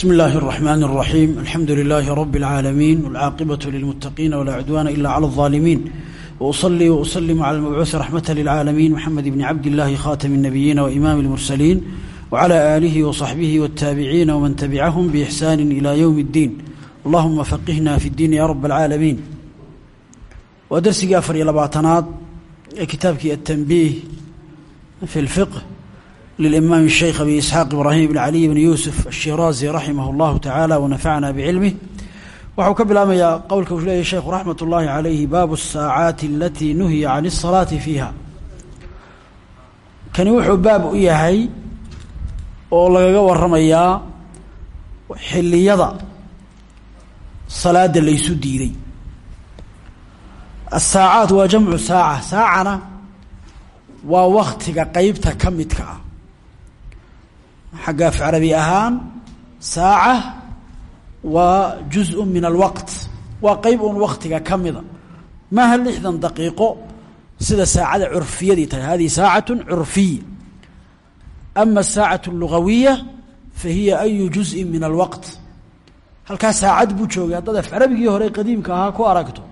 بسم الله الرحمن الرحيم الحمد لله رب العالمين والعاقبة للمتقين ولا عدوان إلا على الظالمين وأصلي وأسلم على المبعوث رحمة للعالمين محمد بن عبد الله خاتم النبيين وإمام المرسلين وعلى آله وصحبه والتابعين ومن تبعهم بإحسان إلى يوم الدين اللهم فقهنا في الدين يا رب العالمين ودرسي أفر إلى باطنات كتابك التنبيه في الفقه للإمام الشيخ أبي إسحاق إبراهيم بن علي بن يوسف الشيرازي رحمه الله تعالى ونفعنا بعلمه waxuu ka bilaamayaa qowlka uu leeyahy sheekhu raxmat ullaahi calayhi baabu الsaacaati alatii nuhiya can الsalaati fiiha kani wuxuu baab u yahay oo lagaga waramayaa xilliyada salaada laysu diiday asaacaat waa jamcu saaca saacana waa waktiga qeybta ka midka ah xagga af carabi ahaan saaca waa juzء min alwaqt waa qeyb uun waktiga ka mida maaha lixdan daqiiqo sida saacada curfiyadii tahay hadihi saacaة curfiya ama الsaacaة الlugawiya fahiya ayu juزءi min alwaqt halkaa saacad buu joogay haddaad af carabigii hore qadiimka ahaa ku aragto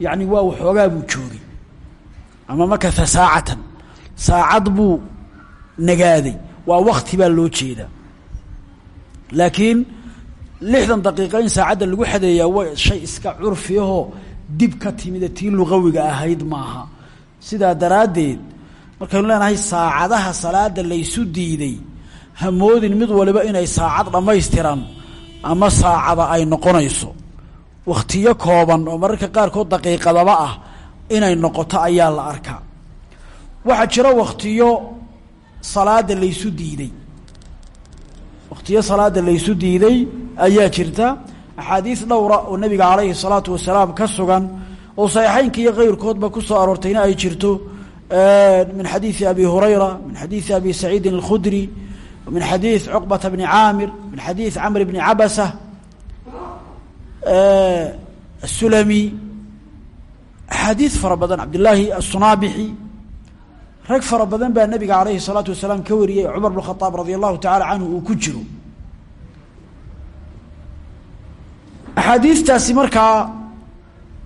yacni waa waxoogaa buu joogay ama makatha saacatan saacad buu nagaaday waa wakti baa loo jeedaa. Laakiin lixdan daqiiqa in saacadda lagu xadeeyaa wa shay iska curfi ahoo dib ka timida tii lugawiga ahayd maaha. Sidaa daraaddeed markaynu leenahay saacadaha salaada laysu diiday hamoodin mid waliba inay saacad dhammaystiran ama saacada ay noqonayso. Wakhtiyo kooban oo mararka qaarkood daqiiqadaba ah inay noqoto ayaa la arkaa. Waxaa jira wakhtiyo salaada laysu diiday. Wakhtiyo salaada laysu diiday ayaa jirta. Axaadiis dhowra oo nabiga calayhi salaatu wasalaam ka sugan oo saxiixeynka iyo keyrkoodba ku soo aroortayna ay jirto min xadiidi abi hurayra min xadiidi abi saciidin alkhudri min xadiid cuqbata bni caamir min xadiid camr bni cabasa asulami axaadiis fara badan cabdillaahi aلsunaabixi rag fara badan baa nabiga alayhi الsalaatu wasalaam ka wariyey cumar bn khaaab radi allahu taعala canhu uu ku jiro axaadiistaasi markaa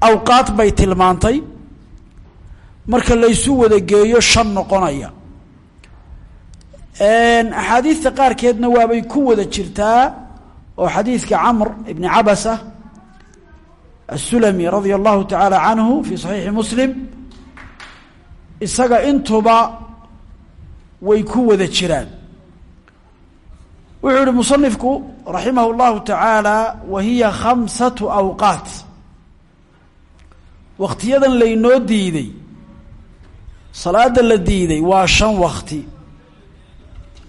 awqaad bay tilmaantay marka laysu wada geeyo shan noqonaya axaadiista qaarkeedna waabay ku wada jirtaa oo xadiidka camr ibni cabasa aلsulami radia allahu taعala canhu fi صaxiixi muslim isaga intuba way ku wada jiraan. Wuxuu yihi musanifku raximah اllahu tacaala wa hiya khamsatu awqaat. Waktiyadan laynoo diiday salaada la diiday waa shan wakti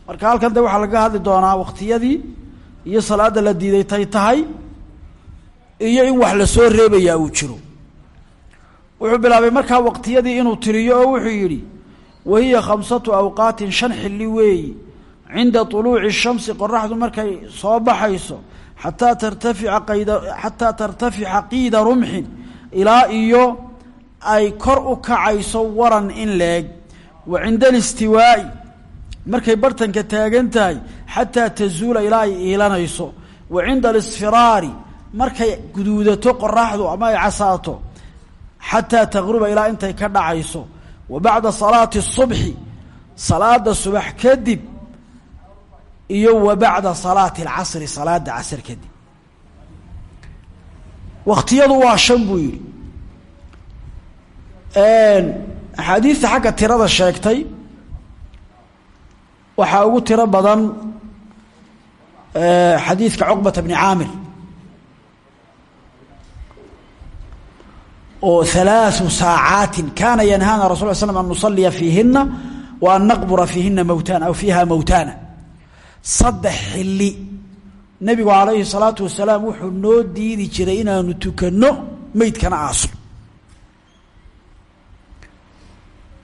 marka halkan de waxaa laga hadli doonaa waktiyadii iyo salaada la diiday tay tahay iyo in wax la soo reebayaa uu jiro wuxuu bilaabay markaa waqtiyadii inuu tiriyo oo wuxuu yidhi wahiya khamsatu awqaatin shan xilli weeyi cinda طuluuci shamsi qoraxdu markay soo baxayso xataa tartafica qayda xataa tartafica qiida rumxin ilaa iyo ay kor u kacayso waran in la-eg wa cinda alistiwaa'i markay bartanka taagan tahay xataa tazuula ilaa ay iilanayso. Wa cinda alisfiraari markay guduudato qoraxdu ama ay casaato xataa taqruba ilaa intay ka dhacayso. Wa bacda salaati subxi salaada subax kadib iyo wa bacda salaati alcasri salaada casr kadib. Waktiyadu waa shan buu yihi axaadiista xagga tirada sheegtay waxaa ugu tiro badan xadiidka cuqbata bni caamir. oo ثaلaaثu saaعaati kaana yanhaana rasul sl an nusaliya fiihina wa an naqbura fiihina mowtana aw fiiha mowtana saddex xili nebigu calayhi الsalaatu wasalaam wuxuu noo diidi jiray inaanu tukano meydkana aasno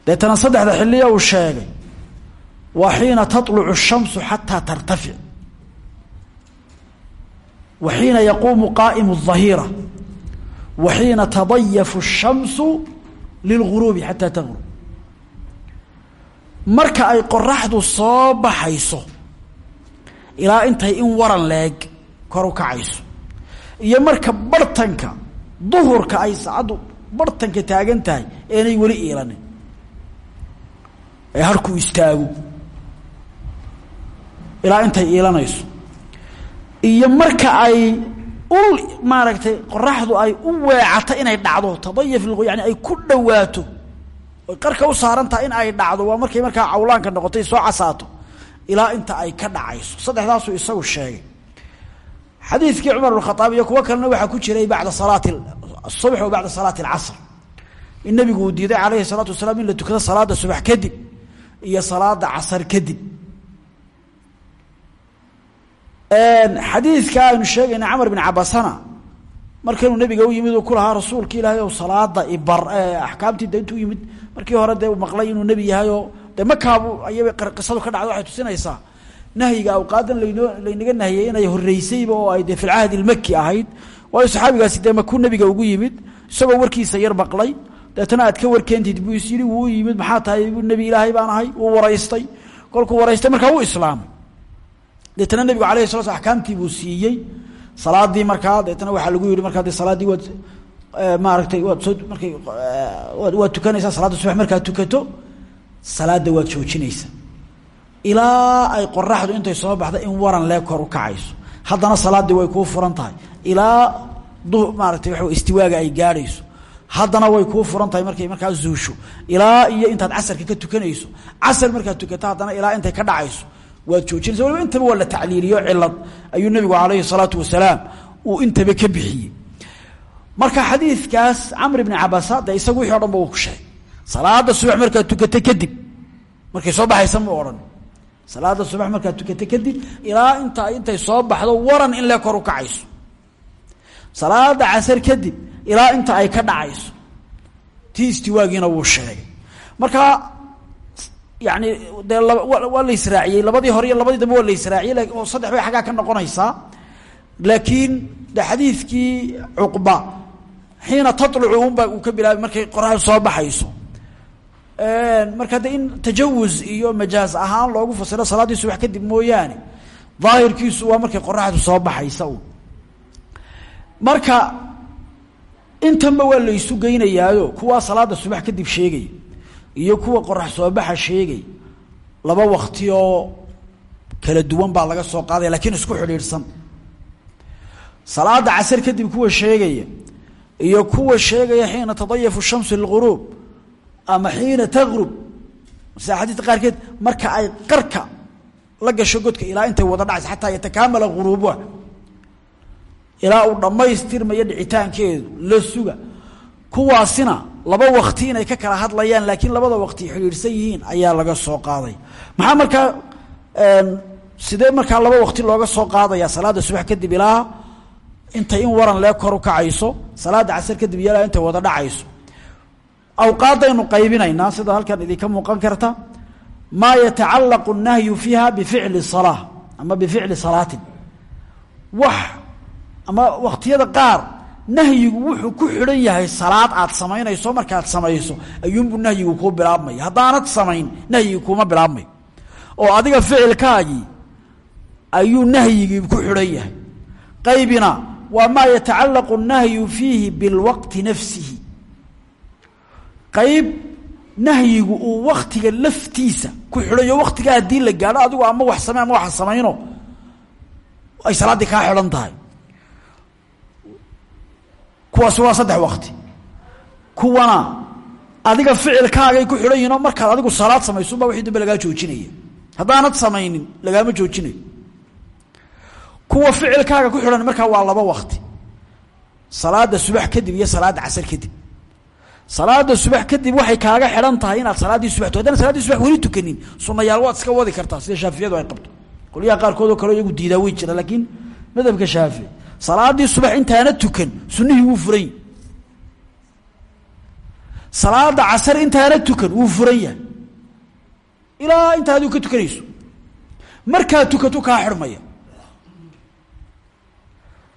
deetana saddexda xiliya uu sheegay waa xiina taطlucu الshamsu xataa tartafic wa xiina yaquumu qaa'imu الظahiira waxiina tadayafu الshamsu lilguruubi xataa tagrub marka ay qoraxdu soo baxayso ilaa intay in waran leeg kor kacayso iyo marka bartanka duhurka ay saacaddu bartanka taagan tahay eenay weli iilanin ee harku istaago ilaa intay iilanayso iyo marka ay ul maaragtay qoraxdu ay u weecato inay dhacdo tadayaf yani ay ku dhawaato oy qarka u saaran in ay dhacdo waa markay markaa cawlaanka noqotay soo casaato ilaa inta ay ka dhacayso. Saddexdaasuu isagu sheegay. Xadiidkii cumar bn khaaab iyo kuwo kalena waxaa ku jiray bacda salaati subx wa bacda salaati alcasr in nabigu uu diiday calayhi salaatu wasalaam in la tukado salaada subax kadib iyo salaada casar kadib xadiidka aynu sheegayna camar bin cabasana. Markanuu nabiga u yimid uu ku lahaa ilaahay o salaada ibar axkaamtii de intuu yimid. Markii hore dee maqlay inuu nebi yahay oo de makaabu ayaba qisadu ka dhacda waxay tusinaysaa. Nahyiga awqaadan laynoo laynaga nahiyey inay horeysayba oo ay dee fi lcahdi ahayd. Waayo saxaabigaasi dee makuu ugu yimid. Isagoo warkiisa yar maqlay. Deetana aad ka warkeentid buu is yidhi yimid maxaa tahay? Bu nebi ilaahay baan ahay wuu waraystay. Kolkuu waraystay markaa wuu islaamay deetana nebigu alayh sala sl axkaamtii buu siiyey. Salaadii markaa deetana waxaa lagu yihi markaa de salaaddii waad maaragtay waad soo markay waad tukanaysaa salaadda subax markaad tukato salaadda waad joojinaysaa. Ilaa ay qoraxdu intay soo baxda in waran lee kor u kacayso. Haddana salaaddii way kuu furan tahay. Ilaa maaratay waa istiwaaga ay gaadhayso. Haddana way kuu furan markay markaa zuusho. Ilaa iyo intaad casarka ka tukanayso. Casar markaad tukato haddana ilaa intay ka dhacayso waad joojinaysa waliba intaba waa la tacliiliyo cilad ayuu nabigu calayhi salaatu wasalaam uu intaba ka bixiyey. Marka xadiidkaas camr ibni cabasa de isagu wixi o dhan ba uu ku sheegay. Salaada subax markaad tukata kadib markay soo baxaysa mu odhan. Salaada subax markaad tukata kadib ilaa inta intay soo baxdo waran in lee kor u kacayso. Salaada casar kadib ilaa inta ay ka dhacayso. Tii istiwaagiina wuu sheegay yani dee waa la israaciyey. Labadii hore iyo labadii dambe waa la oo saddex bay xaggaa ka noqonaysaa. Laakiin de xadiidkii cuqba xiina talucu unba uu ka bilaabay markay qoraxdu soo baxayso. Marka de in tajawuz iyo majaaz ahaan loogu fasiro salaaddii subax kadib mooyaane daahirkiisu waa markay qoraxdu soo baxaysa un marka intanba waa la isu geynayaayo kuwaa salaada subax kadib sheegaya iyo kuwa qorax soo baxa sheegay laba wakti oo kala duwan baa laga soo qaadaya lakiin isku xidhiidhsan. Salaada casar kadib kuwa sheegaya iyo kuwa sheegaya xiina tadayafu shamsu liguruub ama xiina tagrub sida xadiidka qaarkeed marka ay qarka la gasho godka ilaa intay wada dhacaysa xataa yatakaamala guruubuha ilaa uu dhammaystirmayo dhicitaankeedu la suga. Kuwaasina laba wakti inay ka kala hadlayaan laakiin labada wakti xidhiidhsan yihiin ayaa laga soo qaaday. Maxaa markaa sidee markaa laba wakti looga soo qaadaya salaada subax kadib ilaa intay in waran lee kor u kacayso salaada casar kadib iyo ilaa wada dhacayso. Awqaadaynu qaybinaynaa sida halkan idinka muuqan karta maa yatacalaqu الnahyu fiiha bificli salaa ama bificli salaatin. Wax ama waktiyada qaar nahyigu wuxuu ku xidhan yahay salaad aad samaynayso markaad samayso ayuunbuu nahyigu kuu bilaabmaya. Haddaanad samayn nahyigi kuuma bilaabmayo oo adiga ficilkaagii ayuu nahyigii ku xidhan yahay. Qaybina waa maa yatacalaqu الnahyu fiihi bilwaqti nafsihi. Qayb nahyigu uu waktiga laftiisa ku xidhanyo waktiga haddii la gaadho adigu ama wax samey ama waxa samayno ay salaaddii kaa xidhan tahay kuwaasi waa saddex wakti kuwana adiga ficilkaagay ku xidhan yihiin oo markaad adigu salaad samaysunba wixii dambe lagaa joojinaya. Haddaanad samaynin lagaama joojinayo. Kuwa ficilkaaga ku xidhan markaa waa laba wakti salaada subax kadib iyo salaada casar kadib. Salaada subax kadib waxay kaaga xidhan tahay inaad salaaddii subax haddana saladdii subax weli tukanin sunayaal waad iska wadi kartaa sida shaafiyadu ay qabto. Qolyaha qaarkood oo kale iyagu diidaa wey jira laakiin madhabka shaafici salaadii subax intaana tukan sunihii wuu furan yahy salaada casar intaana tukan wuu furan yahay. Ilaa inta ka tukanayso. Markaad tukato kaa xidhmaya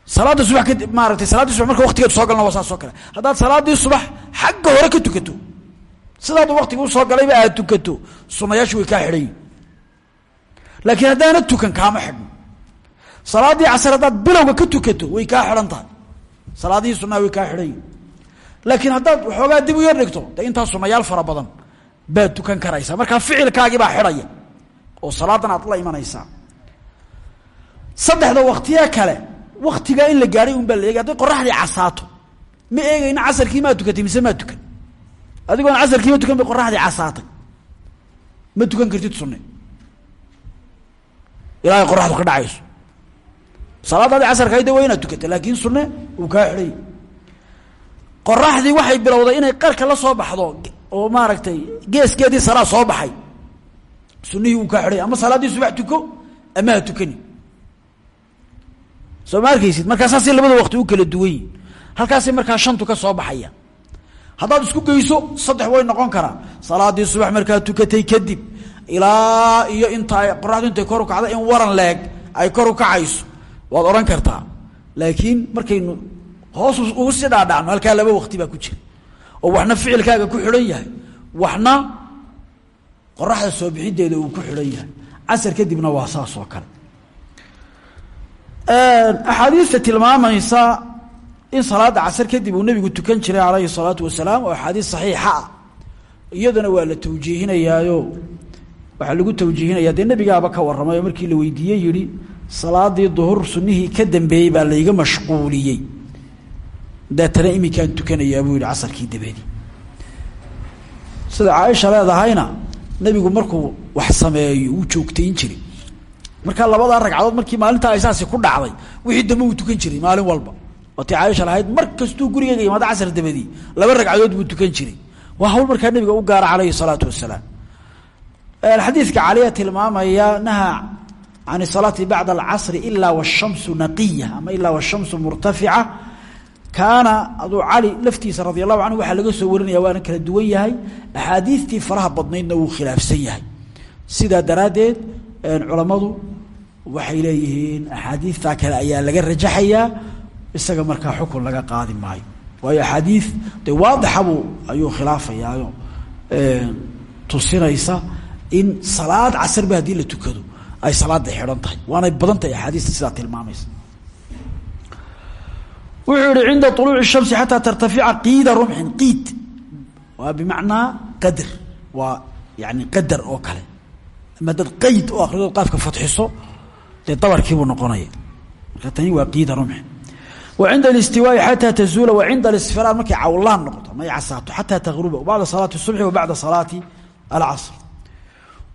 salaada subax kadib maaratay salaadii subax marka waktigeedu soo galna waa saas kale. Haddaad salaadii subax xagga hore ka tukato sidaadu waktiga u soo galayba aad tukato sunayaashu way kaa xidhan laakiin haddaana tukan kaama xidhno salaaddii casr haddaad bilowga ka tukato way kaa xidhan tahay. Salaadihii way kaa xidhan yihiin laakiin haddaad waxoogaa dib u yar dhigto dee intaa sunayaal fara badan baad tukan karaysaa. Markaa ficilkaagii baa xidhaya oo salaadan aad la saddexda waktiye kale waktigaa in la gaadhay un baa la casaato ma eegayna casarkii maa tukatay mise maa tukan? Adigoon casarkiima tukan bay casaatay. Ma tukan kartid sunne. Ilaa ay qoraxdu ka dhacayso salaadaadi casarka de waa inaad tukata laakin sunne uu kaa xidhay. Qoraxdii waxay bilowday inay qarka la soo baxdo oo maaragtay geeskeedii salaa soo baxay. Sunihii uu kaa xidhay. Ama salaaddii subax tuko ama tukani. Soo ma arkaysid? Markaa labada waqti u kala duwan yihiin markaa shantu ka soo baxaya. Haddaad isku geyso saddex way noqon karaa salaadii subax markaa tukatay kadib ilaa iyo inta qoraxdu intay kor u kacda in waran leeg ay kor u kacayso waad odhan kartaa. Laakiin markaynu hoos ugu sii dhaadhacno halkaa laba waqti baa ku jira. Oo waxna ficilkaaga ku xidhan yahay. Waxna qoraxda soo bixideeda uu ku xidhan yahay. Casar kadibna waa saas oo kale. Axaadiista tilmaamaysa in salaada casar kadib uu nebigu tukan jiray calayhi salaatu wasalaam oo axaadiis saxiixa ah. Iyadana waa la tawjiihinayaayo. Waxaa lagu tawjiihinaya dee nebigaaba ka warramay markii la weydiiyey yihi salaadii duhur sunihii ka dambeeyey baa layga mashquuliyey. Deetana iminkaan tukanayaa buu yihi casarkii dabeedi. Sida caaisha leedahayna nebigu markuu wax sameeyo wuu joogtayn jiray. Markaa labadaa ragcadood markii maalintaa ay saasi ku dhacday wixii dambe uu tukan jiray maalin walba. Waati caaisha lahayd mar kastuu gurigeyga casar dabadii laba ragcadood buu tukan jiray. Waa hawl markaa nebiga u gaara calayhi salaatu wasalaam. Xadiidka caliya tilmaamaya naha can salaati bacda alcasri ilaa washamsu naqiya ama ilaa washamsu murtafica kaana aduu cali laftiisa radi allahu canhu waxaa laga soo warinaya waana kala duwan yahay axaadiistii faraha badnaydna wuu khilaafsan yahay sidaa daraaddeed culammadu waxay leeyihiin axaadiistaa kale ayaa laga rajaxayaa isaga markaa xukun laga qaadi maayo waayo axaadiis de waadixabuu ayuu khilaafayaayo tusinaysa in salaad casarba haddii la tukado ay salaada xidhan tahay. Waanay badan tahay axaadiista sidaa tilmaamaysa. Wuxuu yihi cinda shamsi xataa tartafica qiida rumxin qiid. Waa bimacnaa qadir waa yani qadar oo kale. Ama dad oo akrido qaafka fadxiso dee dabarkiibuu noqonaya. Marka tani waa qiida rumxin. Wa cinda alistiwaai xataa tazuula wa cinda alisfiraan. Markay cawlaan noqoto may casaato xataa tagruba bacda salaati subxi wa bacda salaati alcasr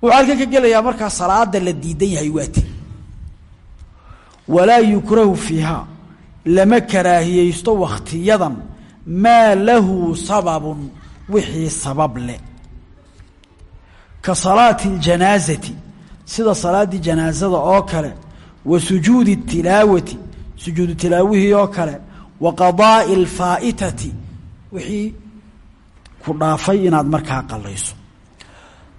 wuxuu halkan ka gelayaa markaa salaada la diidan yahay waati walaa yukrahu fiiha lama karaahiyeysto wakhtiyadan maa lahu sababun wixii sabab leh ka salaati اljanaazati sida salaaddii janaazada oo kale wa sujuudi اtilaawati sujuudu tilaawihii oo kale wa qadaa'i اlfaa'itati wixii ku dhaafay inaad markaa qalayso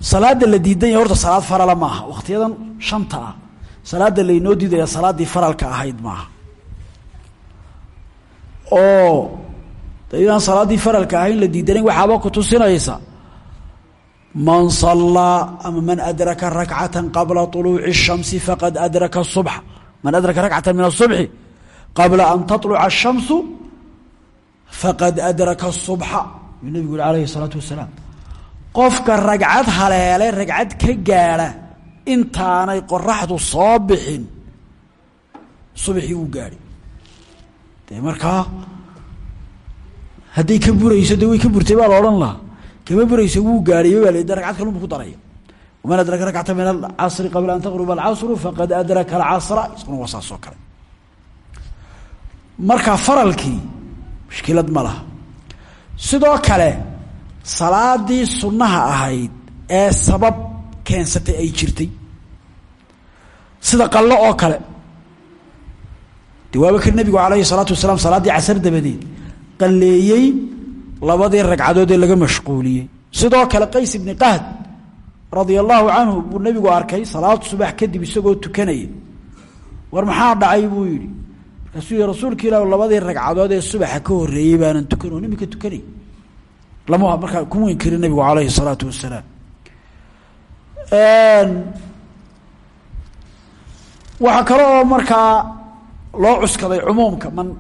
salaada la diidan yahay horta salaad farala ma aha wakhtiyadan shanta ah salaada laynoo diidaya salaaddii faralka ahayd maaha oo de inaan salaaddii faralka ahayn la diidanayn waxaaba ku tusinaysa man salaa ama man adraka rakcata qabla طuluuci الshamsi faqad adraka الصubxa man adraka rakcata min الصubxi qabla an taطluca الshamsu faqad adraka الصubxa yuu nebigu yihi alayhi الsalaatu wasalaam qofka ragcad haleele ragcad ka gaadha intaanay qoraxdu soo bixin subaxii uu gaadhay dee markaa hadday ka burayso de way ka burtay baa la kama burayso wuu gaadhay baa la de ragcad kalunbu ku daraya. Waman adraka rakcata min alcasri qabla an taqruba alcasru faqad adraka alcasra isquna waa saas oo kale. Marka faralkii mushkilad salaadii sunnaha ahayd ee sabab keensatay ay jirtay. Sida qallo oo kale. De waaba nebigu calayhi salaatu wasalaam salaaddii casar dabadeed qalleeyey labadii ragcadood ee laga mashquuliyey. Sidoo kale qays ibni qahd radia allaahu canhu buu nebigu arkay salaad subax kadib isagoo tukanaya war maxaa dhacay buu yidhi? Markaasuu yihi rasuulka labadii ragcadood ee subaxa ka horreeyey baanan tukan oo nimika tukanay lama markaa kuma inkirin nabigu alayhi الsalaatu wasalaam. Waxaa kale oo markaa loo cuskaday cumuumka man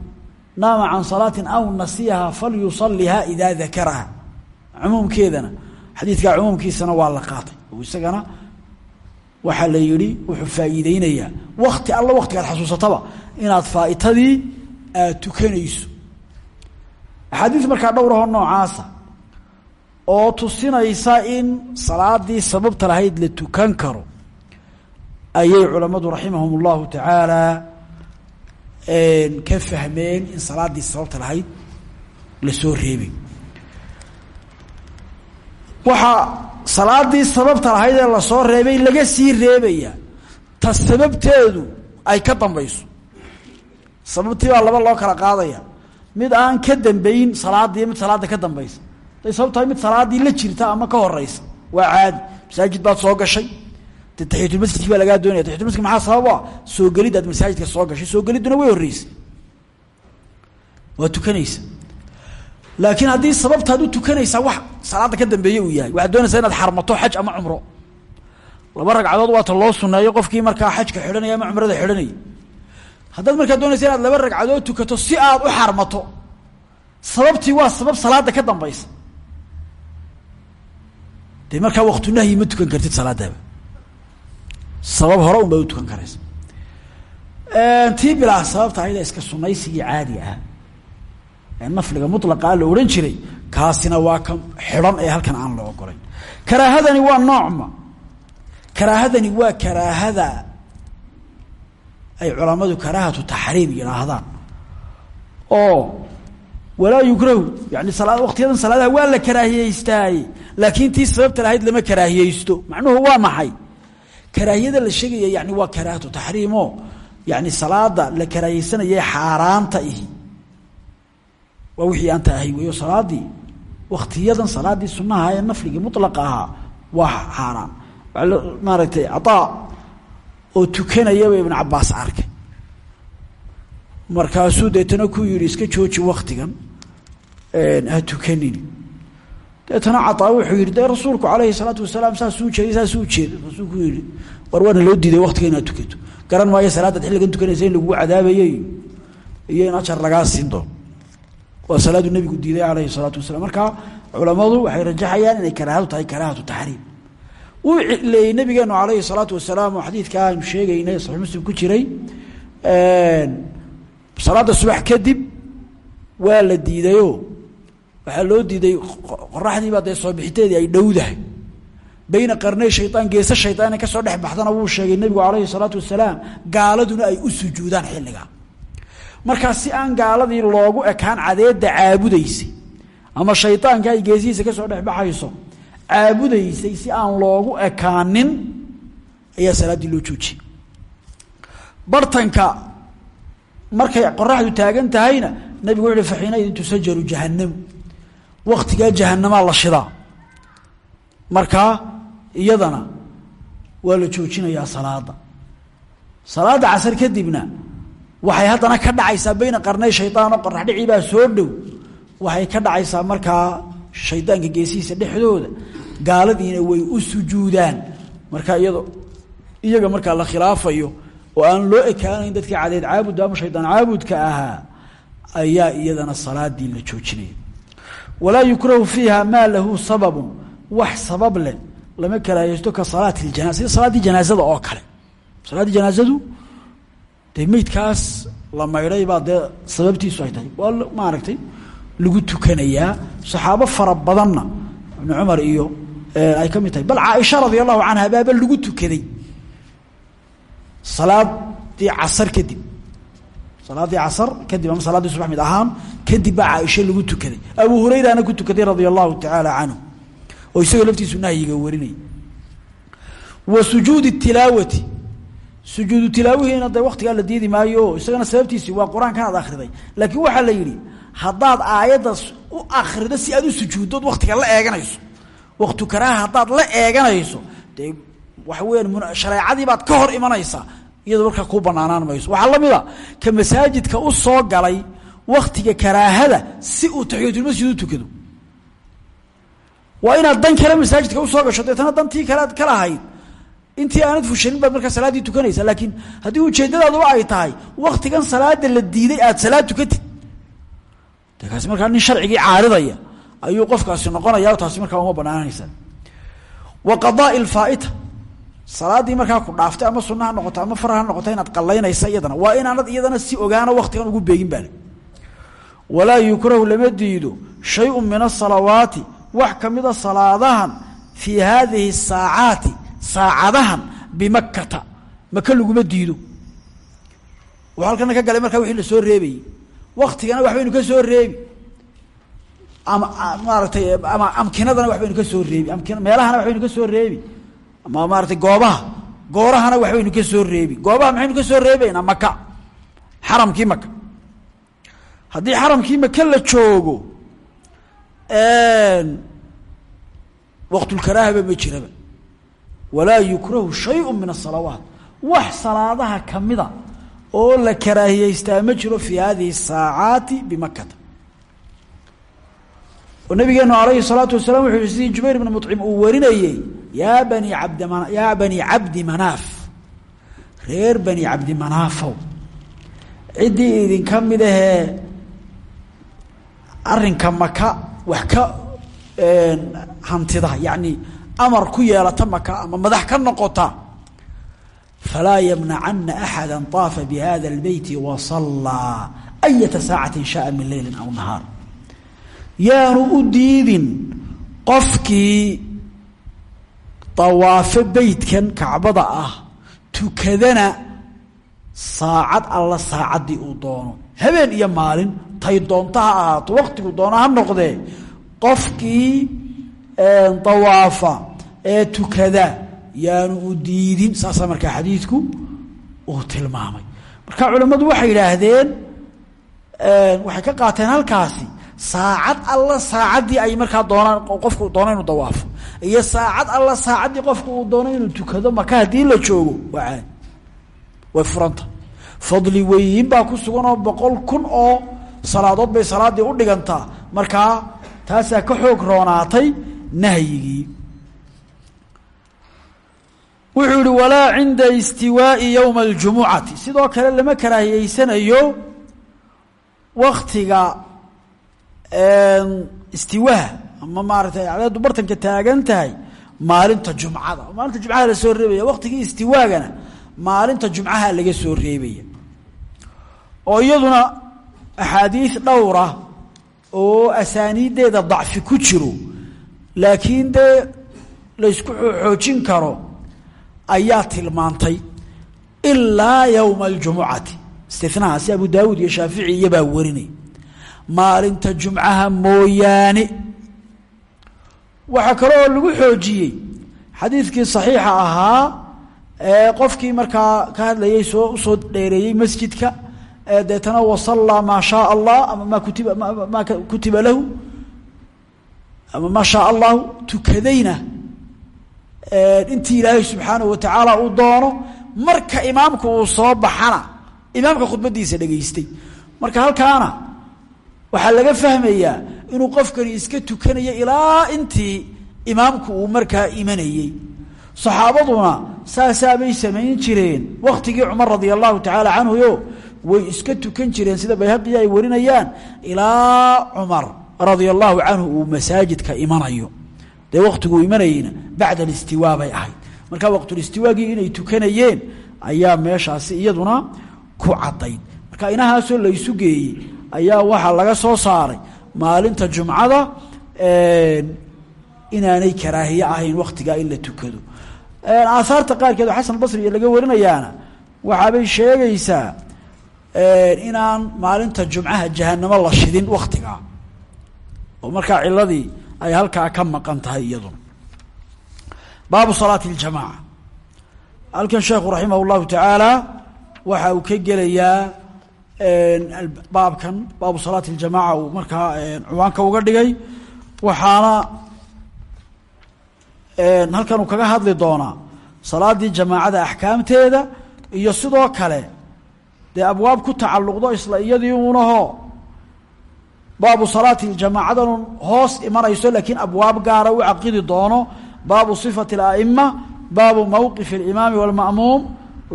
naama can salaatin aw nasiyaha falyusaliha idaa dakaraha. Cumuumkeedana xadiidkaa cumuumkiisana waa la qaatay. Isagana waxaa la yihi wuxuu faa'iideynayaa wakti alla waktigaad xasuusataba inaad faaitadii aad tukanayso. Axaadiis markaa dhowrahoo noocaasa oo tusinaysa in salaadii sababta lahayd la tukan karo ayay culammadu raximahum اllahu tacaala ka fahmeen in salaadii sababta lahayd la soo reebay. Waxaa salaadii sababta lahayd ee la soo reebay laga sii reebaya ta sababteedu ay ka dambayso. Sababtii baa laba loo kala qaadaya. Mid aan ka dambeyn salaadii mid salaada ka dambaysa haday sabab mid salaadii la jirta ama ka horeysa waa caadi. Masaajid baad soo gashay. Taxiyatulmasjidki baa lagaa doonaya. Taxiyatulmasjid maxaa sabab soo gelid aad soo gashay. Soo gelidduna way horreysay. Waa tukanaysa. Laakiin haddii sababtaad u tukanaysaa wax salaada ka dambeeye uu yahay. Waxaad doonaysaa inaad xarmato xaj ama cumro. Laba ragcadood waata loo suneeyo qofkii markaa xajka xidhanaya ama cumrada xidhanaya. Haddaad markaa doonaysa inaad laba ragcadood tukato si aad u xarmato. Sababtii waa sabab salaada ka dambaysa dee markaa waktunahyi ma tukan kartid salaadaaba sabab hore un baad u tukan karaysa. Tii bilaa sababta ayada iska sunaysigii caadi ah ee nafliga muطlaqaa la odhan jiray kaasina waa ka xidhan ee halkan aan la ogolayn karaahadani waa noocma karaahadani waa karaahada ay culamadu karaahatu taxriim yidhaahdaan oo walaa yukrahu yani salaa waktiyadan salaadaha waa la karaahiyeystaaye laakiin tii sababta lahayd lama karaahiyeysto macnuhu waa maxay? Karaahiyada la sheegaya yani waa karaahatu taxriimo. Yani salaada la karaahiyeysanaya xaaraanta ihi. Waa wixii aan tahay weyo salaadii. Waktiyadan salaadii sunaha ee nafligii mulaqa ahaa waa xaaraan. Maaragtay caaa oo tukanayaba ibn cabaas arkay markaasuu deetana ku yihi iska jooji waktigan ha tukanini deetana caaa wuxuu yihi dee rasuulku alayhi salaatu wasalaam saasuu jeeday saasuu ujeeday saasuu ku yihi war waana loo diiday waktiga inaad tukato. Garan maayo salaadaad xilligan tukanaysa in laguu cadaabayey iyo in ajar lagaa siin doono. Waa salaadu nebigu diiday alayhi salaatu wasalaam. Marka culamadu waxay rajaxayaan inay karaahadu tahay karaahatu taxriim. Wuu leeyey nabigeenu alayhi salaatu wasalaam oo xadiidka aynu sheegaynay saxiix muslim ku jiray salaada subax kadib waa la diidayoo waxaa loo diiday qoraxdiibaa dee soo bixiteedii ay dhowdahay. Bayna qarney shayaan geese shayaan ka soo dhex baxdana wuu sheegay nebigu alayhi salaatu wasalaam gaaladuna ay u sujuudaan xilligaa markaa si aan gaaladii loogu ekaan cadeedda caabudaysay ama shaydaanka ay geesihiisa ka soo dhex baxayso caabudaysay si aan loogu ekaanin ayaa salaaddii loo joojiyey. Bartanka markay qoraxdu taagan tahayna nabigu wuxu uhi fa xiinaidin tusajaru jahanamu waktigaa jahanamaa la shidaa. Markaa iyadana waa la joojinayaa salaada salaada casar kadibna waxay haddana ka dhacaysaa bayna qarnay shaydaanoo qorax dhicii baa soo dhow. Waxay ka dhacaysaa markaa shaydaanka geesihiisa dhexdooda gaaladiina way u sujuudaan. Marka iyado iyaga markaa la khilaafayo oo aan loo ekaanayn dadkii cadeed caabudda ama shaydaan caabudka ahaa ayaa iyadana salaadii la joojinaya walaa yukrahu fiiha maa lahu sababun wax sabab leh lama karaahaysto ka salaati ljanaasa sida salaaddii janaasada oo kale. Salaaddii janaasadu dee meydkaas la maydhay baa dee sababtiisu ay tahay. Waa maaragtay lagu tukanayaa saxaabo fara badanna ibnu cumar iyo ay ka mid tahay. Bal caaisha radia allahu canha baaba lagu tukaday salaadii casar kadib. Salaaddii casar kadib ama salaaddii subax mid ahaan kadib baa caaisha lagu tukaday. Abu hurayrana ku tukaday radia allahu tacaala oo isagoo laftiisu nahyiga warinay. Wa sujuudi tilaawati. Sujuudu tilaawihiina dee waktigaa la diidi maayo isagana sababtiisi waa qur'aankan aad akhriday. Laakiin waxaa la yidhi haddaad aayaddas u akrido si aad u sujuuddood waktiga la eeganayso. Waktu karaaha haddaad la eeganayso waxa weyaan shareecadii baad ka hor imanaysaa iyadoo markaa kuu banaanaan mayso. Waxaa la ka masaajidka u soo galay waktiga karaahada si uu taxiyatulmasjid u tukado. Waa inaad dan kale masaajidka u soo gasho deetana dantii kale aad ka lahayd. Intii aanad fushanin baad markaa salaaddii tukanaysaa laakiin haddii ujeeddadaaduba ay tahay waktigan salaada la diiday aad salaad tukatid. De kaasi markaa nin caaridaya ayuu qofkaasi noqonaya taasi markaa uma banaananaysa wa qadaai salaadii markaa ku dhaaftay ama suna ha noqoto ama far ha noqoto inaad qalaynaysa iyadana waa inaanad iyadana si ogaana waktigan ugu beegin baa walaa yukrahu lama diido shayun min asalawaati wax ka mida salaadahan fii haadihi saacaati saacadahan bimakkata. Maka laguma diido. Wa halkana ka galay markaa wii la soo reebayey waktigana waxbaynu ka soo reebi. Ama maaratay ama amkinadana waxbaynu ka soo reebi. Amkin meelahana waxbaynu ka soo reebi ama maaratay goobaha. Goorahana waxbaynu ka soo reebi. Goobaha maxaynu ka soo reebaynaa maka xaramkii maka haddii xaramkii maka la joogo waqtulkaraahaba ma jiraba walaa yukrahu shayu min asalawaat wax salaadaha kamida oo la karaahiyeystaa ma jiro fii hadihi saacaati bimakata oo nabigeenu alayhi salaatu wasalaam wuxuu sidii jubayr ibn mucim uu warinayey yaa bani abdyaa bani cabdi manaaf. Reer bani cabdi manaafow. Ciddii idinka mid ahee arrinka maka wax ka hantida yacni amar ku yeelata maka ama madax ka noqota falaa yamnacana axada طaafa bihada اlbeyti wasallaa ayata saacati shaaa min leyli aw nahaar. Yaanu u diidin qofkii dawaafo beytkan kacbada ah. Tukadana saacad alla saacaddii uu doono. Habeen iyo maalin tay doonta ha ahaato waktigu doona ha noqdee. Qofkii dawaafa ee tukada yaanu u diidin. Saasaa markaa xadiidku uu tilmaamay. Marka culimmadu waxay yidhaahdeen waxay ka qaateen halkaasi saacad alla saacaddii ay markaa doonaan qofku doono inuu dawaafo. Iyo saacad alla saacaddii qofku uu doono inuu tukado maka haddii la joogo waa caadi way furanta. Fadli weyn baa ku sugan oo boqol kun oo salaadood bay salaaddii u dhigantaa. Markaa taasaa ka xoog roonaatay nahyigii. Wuxuu yihi walaa cinda istiwaa'i yowma aljumucati. Sidoo kale lama karaahiyeysanayo waktiga istiwaha ama maaratay adeedu bartanka taagan tahay maalinta jumcada. Maalinta jumcaha la soo reebaya waktigii istiwaagana maalinta jumcaha laga soo reebaya. Oo iyaduna axaadiis dhowra oo asaaniiddeeda dacfi ku jiro laakiin dee laysku xoojin karo ayaa tilmaantay ilaa yowma aljumucati. Istinahaasi abu daawuud iyo shaafici iyobaa warinay maalinta jumcaha mooyaane. Waxaa kale oo lagu xoojiyey xadiidkii saxiixa ahaa qofkii markaa ka hadlayay soo u soo dheereeyey masjidka deetana wasallaa maa shaaa allah ama maa kutiba maa kutiba lahu ama maa shaaa allahu tukadayna intii ilaahay subxaanahu watacaala uu doono marka imaamku uu soo baxana imaamka khudbadiisa dhegaystay marka halkaana waxaa laga fahmayaa inuu qofkani iska tukanayo ilaa intii imaamku uu markaa imanayey saxaabaduna saasaabay samayn jireen. Waktigii cumar radia allahu tacaala canhuyo way iska tukan jireen sida bayhaqiya ay warinayaan ilaa cumar radia allahu canhu uu masaajidka imanayo. Dee waktiguu imanayeyna bacda alistiwaa bay ahayd. Marka waqtulistiwaagii inay tukanayeen ayaa meeshaasi iyaduna ku caddayd. Marka inahaasoo laysu geeyey ayaa waxaa laga soo saaray maalinta jumcada inaanay karaahiye ahayn waktigaa in la tukado. Aahaarta qaarkeed oo xasan basri laga warinayaana waxaabay sheegaysaa inaan maalinta jumcaha jahanamo la shidin waktigaa oo markaa ciladii ay halkaa ka maqan tahay iyaduna. Baabu salaati اljamaaca halkan sheekhu raximah اllahu tacaala waxa uu ka gelayaa baabkan baabu salaati اljamaca uu markaa cuwaanka uga dhigay waxaana halkan uu kaga hadli doonaa salaadii jamaacada axkaamteeda iyo sidoo kale dee abwaab ku tacalluqdo isla iyadii unaho baabu salaati jamaacadan hoos imanayso laakiin abwaab gaara u caqidi doono baabu sifati اla'ima baabu mowqif اlimaami wاlma'muum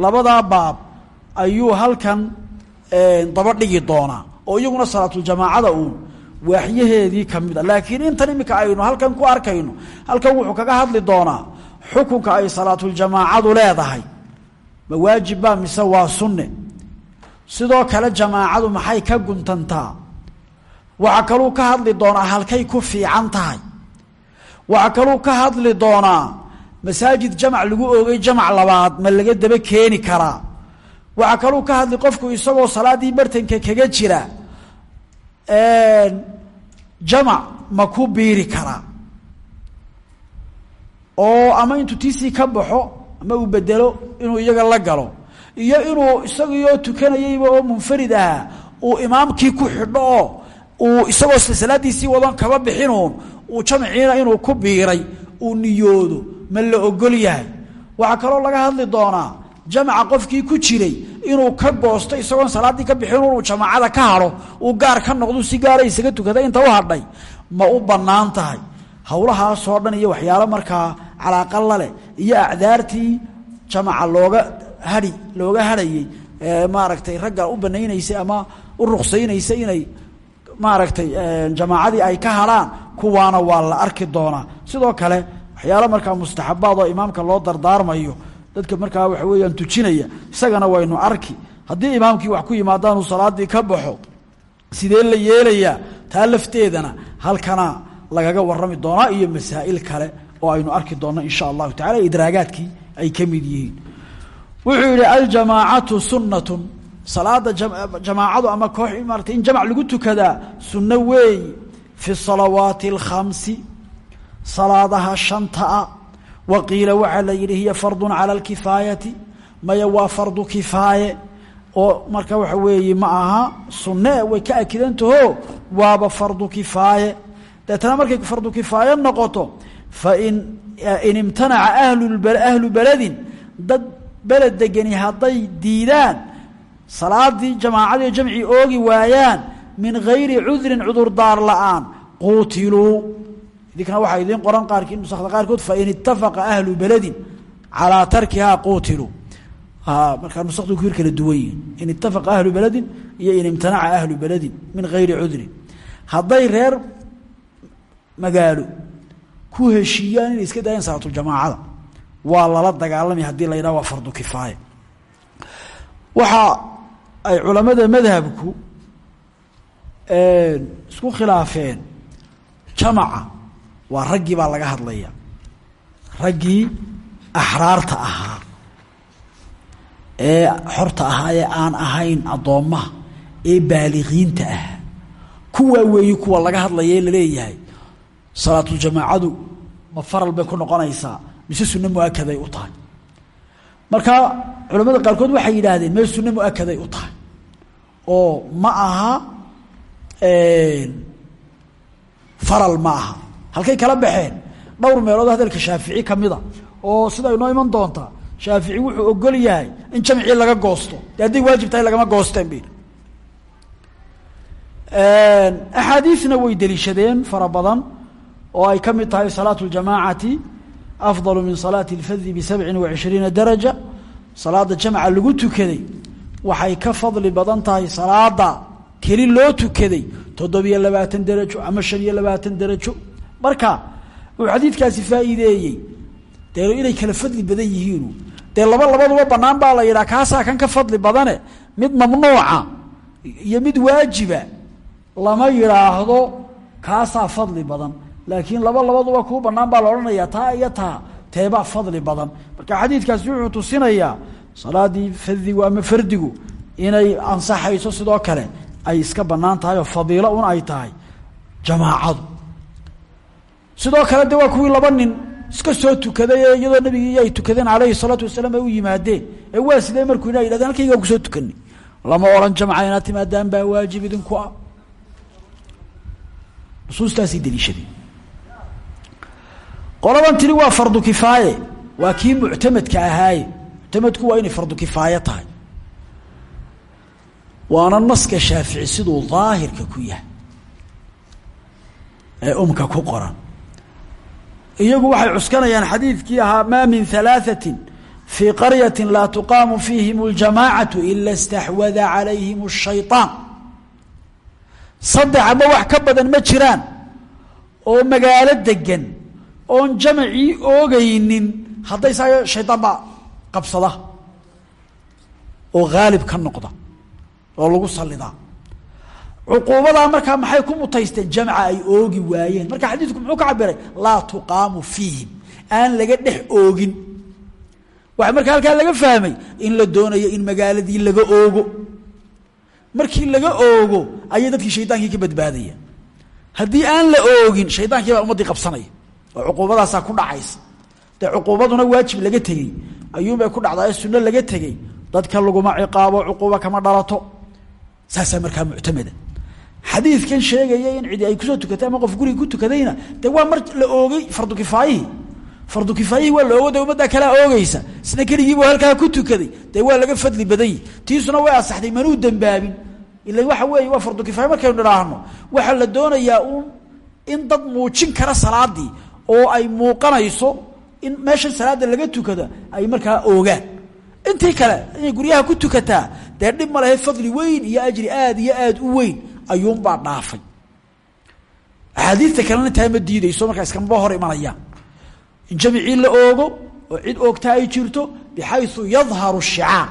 labadaa baab ayuu halkan daba dhigi doonaa oo iyaguna salaatuljamaacada uun waaxyaheedii ka mid a. Laakiin intan imika aynu halkan ku arkayno halkan wuxuu kaga hadli doonaa xukunka ay salaatuljamaacadu leedahay. Ma waajib baa mise waa sunne? Sidoo kale jamaacadu maxay ka guntantaa? Waxaa kaluu ka hadli doonaa halkay ku fiican tahay. Waxaa kaluu ka hadli doonaa masaajid jamac lagu oogay jamac labaad ma laga daba keeni karaa waxaa kaluu ka hadli qofku isagoo salaaddii bartanka kaga jira jamac ma ku biiri karaa oo ama intuu tiisii ka baxo ama uu bedelo inuu iyaga la galo. Iyo inuu isagiioo tukanayeyba oo munfarid ahaa uu imaamkii ku xidho oo uu isagoo salaadiisii wadan kaba bixinuun uu jamciina inuu ku biiray uu niyoodo ma la ogol yahay. Waxaa kaloo laga hadli doonaa jamca qofkii ku jiray inuu ka goosto isagoon salaaddii ka bixin uu jamaacada ka haro uu gaar ka noqdu si gaara isaga tukada inta u hadhay ma u bannaan tahay. Howlahaasoo dhan iyo waxyaalo markaa calaaqa laleh iyo acdaartii jamaca looga hadhi looga hadhayey maaragtay ragga u banaynaysay ama u ruqsaynaysay inay maaragtay jamaacadii ay ka hadhaan kuwaana waa la arki doonaa. Sidoo kale waxyaalo markaa mustaxabaad oo imaamka loo dardaarmayo dadka markaa waxa weeyaan tujinaya isagana waynu arki. Haddii imaamkii wax ku yimaadaanuu salaadii ka baxo sidee la yeelayaa? Taa lafteedana halkana lagaga warami doonaa iyo masaa'il kale oo aynu arki doonno insha allahu tacala idraagaadkii ay ka mid yihiin. Wuxuu yihi aljamaacatu sunnatun. Salaada jamaacadu ama koox maarata in jamc lagu tukadaa sunno weey fi salawaati alkhamsi salaadaha shantaa wa qiila waxaa la yidhi hiya fardun cala alkifaayati. Maya waa fardu kifaaye oo marka waxa weeye ma aha sunne way ka akidantaho waaba fardu kifaaye. Deetana markay fardu kifaaye noqoto fain in imtanaca ahlu beledin dad beled degani hadday diidaan salaadii jamaacadii jamci oogi waayaan min gayri cudrin cudurdaar la'aan quutiluu idinkana waxaa idiin qoran qaarkii nusakda qaarkood fain itafaqa ahlu beledin calaa tarkihaa quutiluu markaa nusakdu ku yar kala duwan yihiin in itafaqa ahlu beledin iyo in imtanaca ahlu beledin min gayri cudrin. Hadday reer magaalo ku heshiiyaan inay iska daayaan salaatuljamaacada waa lala dagaalamay haddii la yidhaha waa fardu kifaaya waxa ay culamada madhabku isku khilaafeen jamaca waa raggii baa laga hadlaya raggii axraarta ahaa. Ee xorta ahaa ee aan ahayn addoommaha ee baaliqiinta ah kuwaa weeyi kuwa laga hadlaya ee la leeyahay salaatuljamaacadu ma faral bay ku noqonaysaa mise sunno muakaday u tahay? Marka culamada qaarkood waxay yidhaahdeen mee sunno muakaday u tahay. Oo ma aha faral ma aha halkay kala baxeen dhowr meelood hadalka shaafici kamida oo sida inoo iman doontaa shaafici wuxuu ogol yahay in jamcii laga goosto dee hadday waajib tahay lagama goosteen bi axaadiisna way deliishadeen fara badan oo ay ka mid tahay salaatu اljamaacati afضal min salaati اlfadi bisabci wa cishriina daraja salaada jamca lagu tukaday waxay ka fadli badan tahay salaada keli loo tukaday toddobiyo labaatan derajo ama shan iyo labaatan derajo marka uu xadiidkaasi faa'iideeyey. Dee inay kala fadli badan yihiinu. Dee laba labaduba banaan baa la yidhaha kaasaa kan ka fadli badane? Mid mamnuuca iyo mid waajiba. Lama yidhaahdo kaasaa fadli badan. Laakiin laba labaduba kuu banaan baa la odhanayaa taa iyo taa teebaa fadli badan. Marka xadiidkaasi wuxuu tusinayaa salaadii fadigu ama fardigu? Inay ansaxayso sidoo kale ay iska bannaan tahay oo fadiilo un ay tahay. Jamaacadu sidoo kale de waa kuwii laba nin iska soo tukaday iyadoo nabigii ay tukadeen calayhi salaatu wasalaam ay u yimaadeen. Ee waa sidee markuu ina yidhahdeen halkaygaa ku soo tukanay. Lama odhan jamca inaad timaadaan baa waajib idinku ah. Nusuustaasay deliishadeen qoladan tiri waa fardu kifaaye. Waa kii muctamadka ahaaye muctamadku waa inay fardu kifaaye tahay. Waana naska shaafici siduu daahirka ku yahay. Ee umka ku qoran iyagu waxay cuskanayaan xadiidkii ahaa maa min halaaثatin fii qaryati laa tuqaamu fiihim اljamaacatu ila اstaxwada calayhim الshayطaan saddex ama wax ka badan ma jiraan oo magaalo degan oon jamacii oogaynin hadday saa shaydaan baa qabsada oo haalib ka noqda oo lagu salidaa cuquubadaa markaa maxay ku mutaysteen jamca ay oogi waayeen. Marka xadiidku muxuu ka cabiray laa tuqaamu fiihim. Aan laga dhex oogin. Waxaa markaa halkaa laga fahmay in la doonayo in magaaladii laga oogo. Markii laga oogo ayay dadkii shaydaankii ka badbaadaya. Haddii aan la oogin shaydaankii baa ummaddii qabsanaya. Oo cuquubadaasaa ku dhacaysa. Dee cuquubaduna waajib laga tegey. Ayuunbay ku dhacdaa sunno laga tegey. Dadka laguma ciqaabo cuquuba kama dhalato. Saasaa markaa muctamada xadiidkan sheegaya in cidi ay ku soo tukatay ama qof guriga ku tukadayna dee waa mar la oogay fardu kifaayihii fardu kifaayihii waa la oogo de ummaddaa kalaa oogeysa isna keligiibu halkaa ku tukaday dee waa laga fadli badanyi tiisuna way asaxday manuu dembaabin ila waxa weeye waa fardu kifaaya markaynu nidhaahno waxaa la doonayaa uun in dad muujin kara salaadii oo ay muuqanayso in meeshan salaada laga tukada ay markaa oogaan. Intii kale inay guryaha ku tukataa dee dhib ma lehe fadli weyn iyo ajri aad iyo aad u weyn ayuunbaa dhaafay. Axaadiista kalena taa ma diideyso markaa iskamaba hor imanayaan in jamicii la oogo oo cid oogtaa ay jirto bixayu yadharu shicaar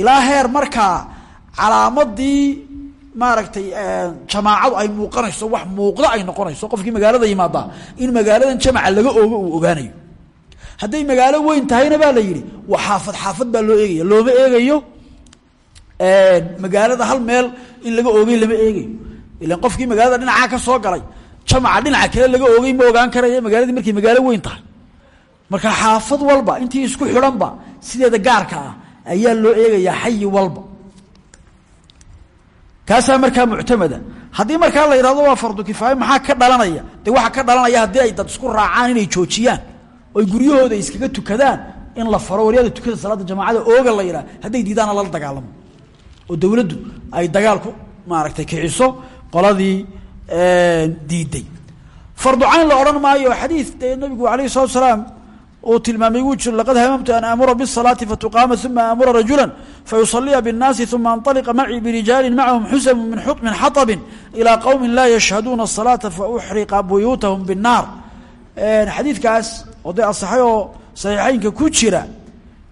ilaa heer markaa calaamadii maaragtay jamaacadu ay muuqanayso wax muuqdo ay noqonayso qofkii magaalada yimaadaa in magaaladan jamaca laga oogo uu ogaanayo. Hadday magaalo weyn tahayna baa la yidhi wa xaafad xaafad baa loo eegaya looma eegayo magaalada hal meel in laga oogay lama eegayo ilan qofkii magaalada dhinacaa ka soo galay jamaca dhinaca kale laga oogay ma ogaan karaya magaaladii markay magaalo weyn tahay. Marka xaafad walba intii isku xidhanba sideeda gaarka ah ayaa loo eegayaa xayi walba. Kaasaa markaa muctamada. Haddii markaa la yidhahdo waa fardu kifaaya maxaa ka dhalanaya? Dee waxaa ka dhalanaya haddii ay dad isku raacaan inay joojiyaan oy guryahooda iskaga tukadaan in la faro waryada tukada salaada jamaacada ooga la yidhaha hadday diidaana lala dagaalamo oo dowladdu ay dagaal ku maaragtay kiciso qoladii diiday fardu cayn la odhan maayo xadiid dee nabigu alayh salatu salaam uu tilmaamay wuu jiro laqad hamamtu an aamura bالصalaaةi fatuqaama uma aamura rajula fayusaliya bالnaasi uma anطaliqa macii birijaali macahum xusamu min xaطbi ilىa qowmi laa yashhaduuna الصalaaةa fauxriqa buyuutahum bالnaar xadiidkaas oo dee asaxay oo saxiixeynka ku jira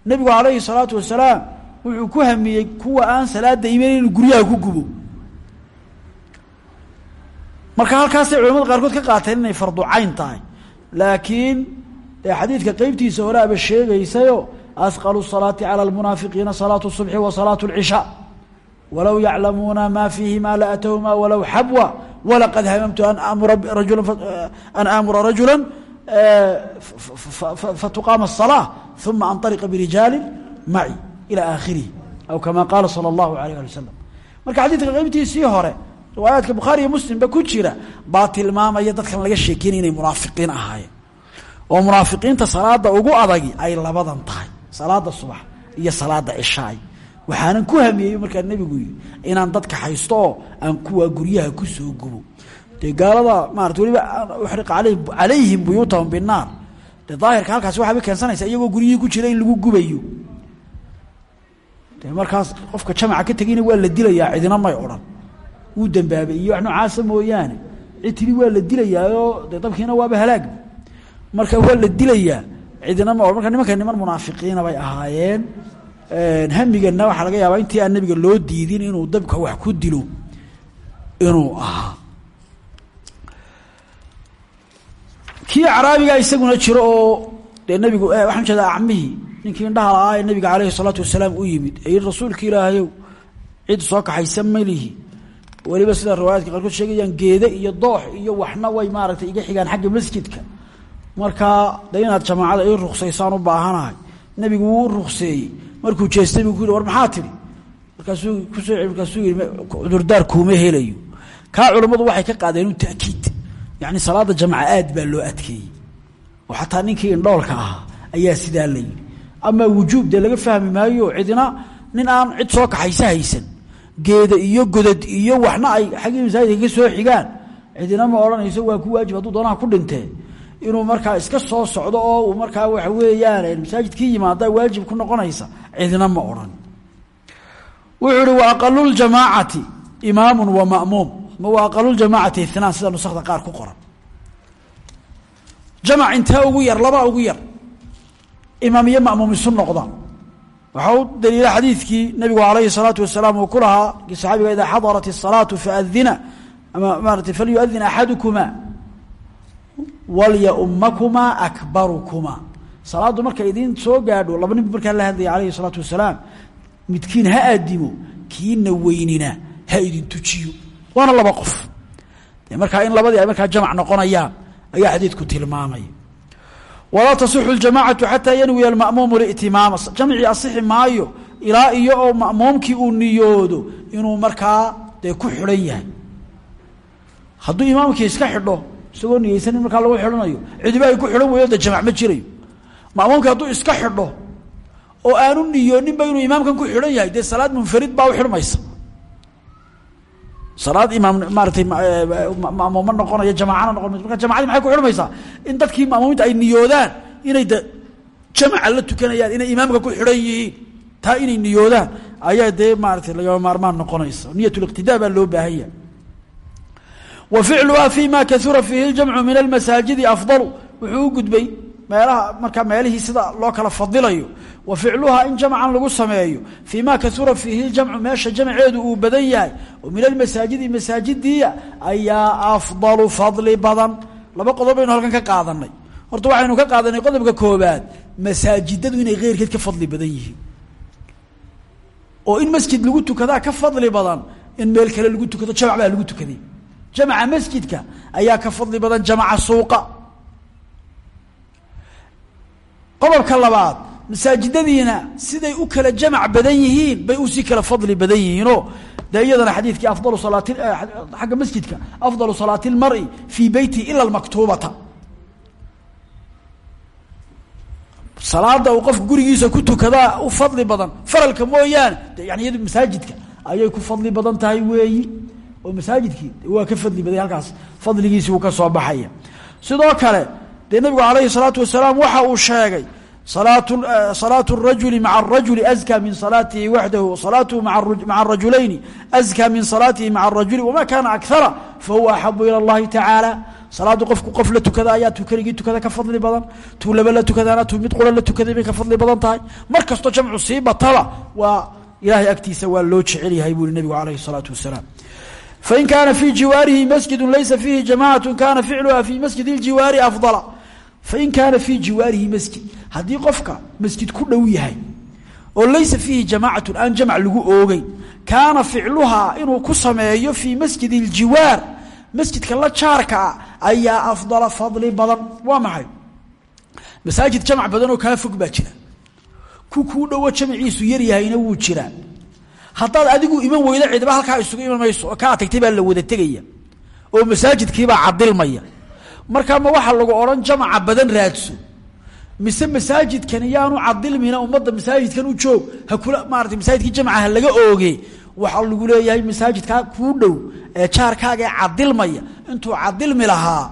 nebigu alayhi الsalaatu wasalaam wuxuu ku hamiyey kuwa aan salaada iman inuu guryaha ku gubo marka halkaasay culamada qaarkood ka qaateen inay fardu cayn tahay laakiin dee xadiidka qeybtiisa horeaba sheegaysayo asqalu الصalaati calى اlmunaafiqiina salaaة الصubxi wa salaaة الcishaa walow yaclamuuna ma fiihima laatowma walow xabwa walaqad hamamtu an amura rajula an aamura rajula fatuqaama الصalaaة uma anطaliqa birijaali maci ilى aakhirihi aw kama qaala salى اllahu alayh ali wasalam marka xadiidka qeybtiisii hore riwaayaadka bukhaari iyo muslimba ku jira baa tilmaamaya dadkan laga sheekeynaya inay munaafiqiin ahaayeen oo munaafiqiinta salaada ugu adagi ay labadan tahay salaada subax iyo salaada cishaay waxaanan ku hamiyey markaa nebigu yii inaan dadka haysto oo aan kuwaa guryaha kusoo gubo dee gaalada maarata waliba uxriqa aley calayhim buyuutahum binaar dee daahirka halkaasi waxaaba keensanaysa iyagoo guryihii ku jira in lagu gubayo dee markaas qofka jamaca ka tegeyna waa la dilayaa cidina may odhan. Wuu dambaabay. Iyo wax noocaasa mooyaane cid waa la dilayaayoo dee dabkiina waaba halaagba marka waa la dilayaa cidina ma marka nimanka niman munaafiqiina bay ahaayeen. Hamigana waxaa laga yaabaa intii aan nabiga loo diidin inuu dabka wax ku dilo inuu ahaa. Kii acraabiga isaguna jiro oo dee nabigu waxaan jeeda acmihii ninkii indhaha la-aa ee nabiga caleyhi salaatu wasalaam u yimid ee yii rasuulka cid soo kaxaysa malihi weliba sida riwaayaadka qaarkood sheegayaan geede iyo doox iyo waxna way maaragtay iga xigaan xagga masjidka. Markaa de jamaacada ii ruksaysaan u baahanahay. Nebigu wuu rukseeyey markuu jeestay buu ku yihi war maxaa tidhi? Markaasuu ku soo markaasuu yihi cudurdaar kuuma helayo. Kaa culammadu waxay ka qaadeen u ta'kiid. Yacni salaada jamaca baa loo adkeeyey. Oo xataa ninkii indhoolka ahaa ayaa sidaa la yidhi amaa wujuub dee laga fahmi maayo cidina nin aan cid soo kaxaysa haysan. Geeda iyo godad iyo waxna ay xaggii masaajidka ka soo xigaan. Cidina ma odhanayso waa ku waajib hadduu doonaha ku dhintee inuu markaa iska soo socdo oo uu markaa waxa weeyaan masaajidkii yimaada waajib ku noqonaysa cidina ma odhan. Wuxuu uhi wa aqaluljamaacati imaamu wa ma'muum. Ma wa aqaluljamaacati ithnaan sida nusakda qaar ku qoran. Jamac intee ugu yar laba ugu yar imaam iyo ma'muum isu noqdaan waxaa u daliila xadiidkii nabigu alayhi الsalaatu wasalaam uu ku lahaa kii saxaabiga idaa xadarat الsalaatu faadina ama maarata falyuadin axadukuma walyaumakumaa akbarukumaa salaaddu markay idiin soo gaadho laba nin bu markaa la hadlaya alayhi الsalaatu wasalaam midkiin ha aadimo kiina weynina ha idin tujiyo waana laba qof de markaa in labadii ay markaa jamac noqonayaan ayaa xadiidku tilmaamaya walaa tasixu ljamacatu xataa yanwiya alma'muumu litimaama jamcii asixi maayo ilaa iyo oo ma'muumkii uu niyoodo inuu markaa dee ku xidhan yahay hadduu imaamkii iska xidho isagoo niyeysan in markaa lagu xidhanayo cidiba ay ku xidhan weyo de jamac ma jirayo ma'muumkii hadduu iska xidho oo aanu niyooninba inuu imaamkan ku xidhan yahay dee salaad munfarid baa u salaad imaam maaratay ma'muuma noqonayo jamaacana noqon marka jamacadii maxay ku xidhmaysaa in dadkii ma'muuminta ay niyoodaan inay de la tukanayaan inay imaamka ku xidhan yihiin taa inay niyoodaan ayaa dee maaratay lagama maarmaan noqonaysa niyat liqtidaa baa loo baahan yahay. Wa ficluha fi ma kaura fiihi ljamcu min almasaajidi afdalu. Wuxuu u gudbay meelaha markaa meelihii sida loo kala fadilayo wa ficluhaa in jamcan lagu sameeyo fii ma kaura fiihi ljamcu meesha jamceedu uu badan yahay oo min almasaajidi masaajidiya ayaa afdalu fadli badan. Laba qodob baynu halkan ka qaadanay. Horta waxaynu ka qaadanay qodobka koobaad masaajidadu inay keyrkeed ka fadli badan yihiin. Oo in masjid lagu tukadaa ka fadli badan in meel kale lagu tukado jamc baa lagu tukaday jamca masjidka ayaa ka fadli badan jamca suuqa qodobka labaad masaajidadiina siday u kala jamac badan yihiin bay u sii kala fadli badan yihiinoo dee iyadana xadiidkii afdalu salaati xagga masjidka afdalu salaati اlmari fii beyti ila اlmaktuubata salaada uu qofka gurigiisa ku tukadaa u fadli badan faralka mooyaane yani iyadu masaajidka ayay ku fadli badan tahay weeyi oo masaajidkii waa ka fadli baday halkaas fadligiisi uu ka soo baxaya. Sidoo kale dee nabigu alayhi الsalaatu wasalaam waxa uu sheegay salaaة الrajuli maعa الrajuli أزkى min salaatihi waxdahu salaatuhu maca الrajulayni أزkى min salaatihi maca الrajuli wama kana akara fahuwa axabu ilى اllahi tacaalى salaaddu qofku qof la tukada ayaa tu keligii tukada ka fadli badan tuu laba la tukadaana tuu mid qura la tukaday bay ka fadli badan tahay mar kastoo jamcu sii bataba waa ilahay agtiisa waa loo jecel yahay buu i nabigu alayhi الsalaatu wasalaam fain kaana fii jiwaarihi masjidu laysa fiihi jamacaة kana ficluha fi masjid اljiwaari afضala fain kaana fii jiwaarihi masjid haddii qofka masjid ku dhow yahay oo laysa fiihi jamaacatu aan jamc lagu oogeyn kaana ficluhaa inuu ku sameeyo fii masjid اljiwaar masjidka la jaarka ah ayaa afdala fadli badan waa maxay masaajid jamc badan oo kaa fog baa jira ku kuu dhowo jamciisu yaryahayna wuu jiraa haddaad adigu iman weydo cidiba halkaa isugu iman mayso oo tagtay baa la wada tegaya oo masaajidkiibaa cadilmaya markaa ma waxaa lagu odhan jamaca badan raadso. Mise masaajidkan yaanu cadilmina ummadda masaajidkan u joog ha kula maarata masaajidkii jamca ha laga ooge waxaa lagu leeyahay masaajidkaa kuu dhow ee jaarkaaga ee cadilmaya intuu cadilmi lahaa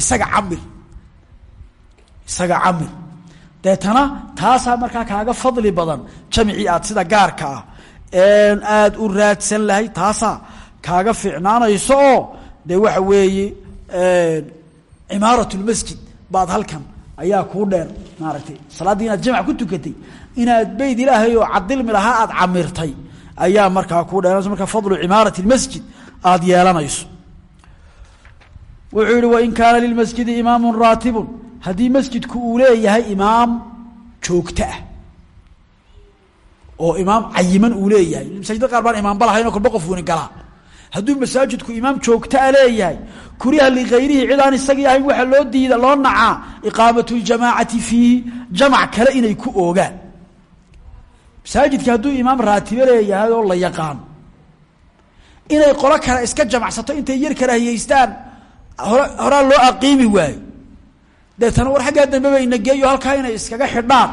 isaga camir. Isaga camir. Deetana taasaa markaa kaaga fadli badan jamcii aad sida gaarka ah aada u raadsan lahay taasaa kaaga fiicnaanayso. Oo dee waxa weeye imaarat lmasjid baad halkan ayaa kuu dheer maaragtay. Salaaddii inaad jamc ku tukatay inaad beyd ilaahay oo cadilmi lahaa aad camirtay ayaa markaa kuu dheeranayso marka fadlu cimaarati اlmasjid aada yeelanayso. Wuxuu yihi wain kaana lilmasjidi imaamu raatibun. Haddii masjidku uu leeyahay imaam joogto ah oo imaam cayiman uu leeyahay masaajidda qaar baan imaamba lahayn oo kolba qof wuni galaa hadduu masaajidku imaam joogtaa leeyahay kuriha ligayrihi cid aan isagii ahayn waxaa loo diida loo nacaa iqaamat ljamaacati fiihi jamac kale inay ku oogaan. Masaajidka hadduu imaam raatibe leeyahay oo la yaqaan inay qolo kale iska jamacsato intay yar karaahiyeystaan hore horaa loo aqiimi waayo. Deetana war xaggaa dambe bayna geeyo halkaa inay iskaga xidhaan.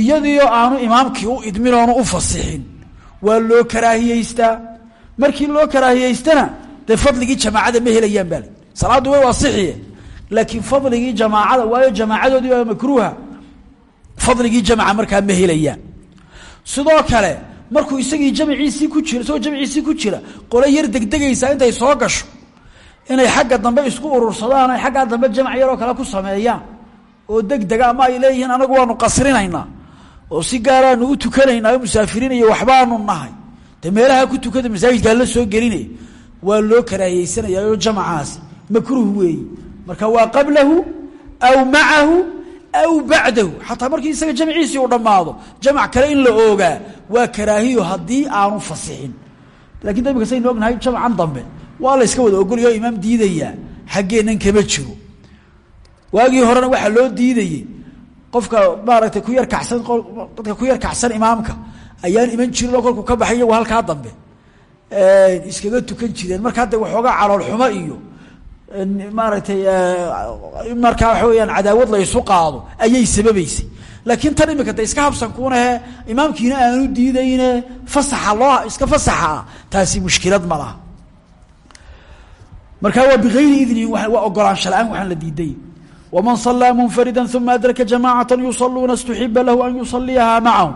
Iyadiioo aanu imaamkii u idmin oonu u fasixin waa loo karaahiyeystaa markii loo karaahiyeystana dee fadligii jamaacada ma helayaan baa salaaddu way waasixiye laakiin fadligii jamaacada waayo jamaacadoodii baa makruuha. Fadligii jamca markaa ma helayaan. Sidoo kale markuu isagii jamciisii ku jiro isagoo jamciisii ku jira qole yar degdegaysaa intay soo gasho inay xagga dambe isku urursadaan ay xaggaa dambe jamc yaroo kale ku sameeyaan oo degdega ama ay leeyihiin anagu waanu qasrinaynaa oo si gaaraanu u tukanaynaa o musaafiriinayo waxbaanu nahay de meelaha ku tukada masaajidkaa la soo gelinaya waa loo karaahiyeysanaya oo jamcaasi makruh weeyi. Marka waa qablahu aw macahu aw bacdahu xataa markii isaga jamciisii uu dhammaado jamc kale in la oogaa waa karaahiyo haddii aanu fasixin. Lakin da saynu ognahay jamcan dambe waa la yska wada ogolaya imaam diidayaa xaggeennan kama jiro. Waagii horena waxaa loo diidayey qofka maaragtay ku yar kacsan dadka ku yar kacsan imaamka ayaan iman jirin oo kolkuu ka baxay iyagu halkaa dambe. Iskaga tukan jireen. Marka hadda waxoogaa calool xumo iyo maaragtay markaa waxa weyaan cadaawad la isu qaado ayay sababeysay laakiin tan imika de iska habsankuunahe imaamkiina aanu diidayne fasaxa loo iska fasaxa taasi mushkilad ma laha. Markaa waa bigayri idnihi waa ogolaansha la'aan waxaan la diiday. Waman salaa munfarida uma adraka jamaacata yusaluuna istuxiba lahu an yusaliyahaa macahum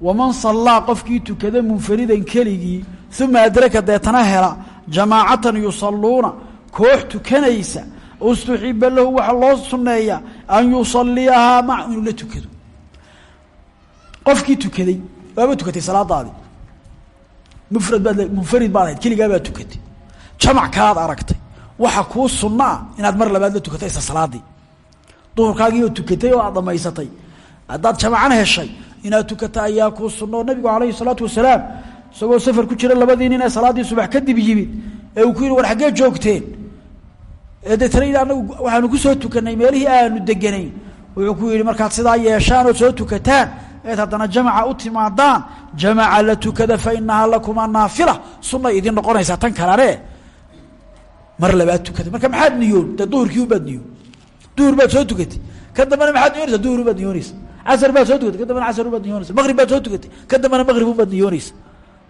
waman salaa qofkii tukada munfaridan keligii uma adraka deetana hela jamaacatan yusaluuna koox tukanaysa istuxiba lahu waxaa loo suneeyaa an yusaliyahaa maca inuu la tukado qofkii tukaday waaba tukatay salaadaadii mufrad baad munfarid baad ahayd keligaa baad tukatay jamac kalaad aragtay waxa kuu sunno ah inaad mar labaad la tukatay isla salaadii duhurkaagii oo inaad tukata ayaa kuu sunno. Oo nabigu calayhi salaatu wasalaam isagoo safar ku jira labadii nin ee salaaddii subax kadib yimid ee uu ku yihi war xaggee joogteen? Ee deetana yidhi anagu waxaanu ku soo tukanay meelihii aanu deganayn wuxuu ku yihi markaad sidaa yeeshaan ood soo tukataan eed haddana jamaca u timaadaan jamaca la tukada fa inahaa lakuma naafila. Sunay idin noqonaysaa tan kalane. Mar labaad tukada marka maxaad niyoon de duhurkii ubaad niyoon duhur baad soo tukatay. Ka dambena maxaad niyoonaysa duhur ubaad niyoonaysa casar baad soo tukatay ka dambena casar ubaad niyoonaysa maqrib baad soo tukatay ka dambena maqrib ubaad niyoonaysa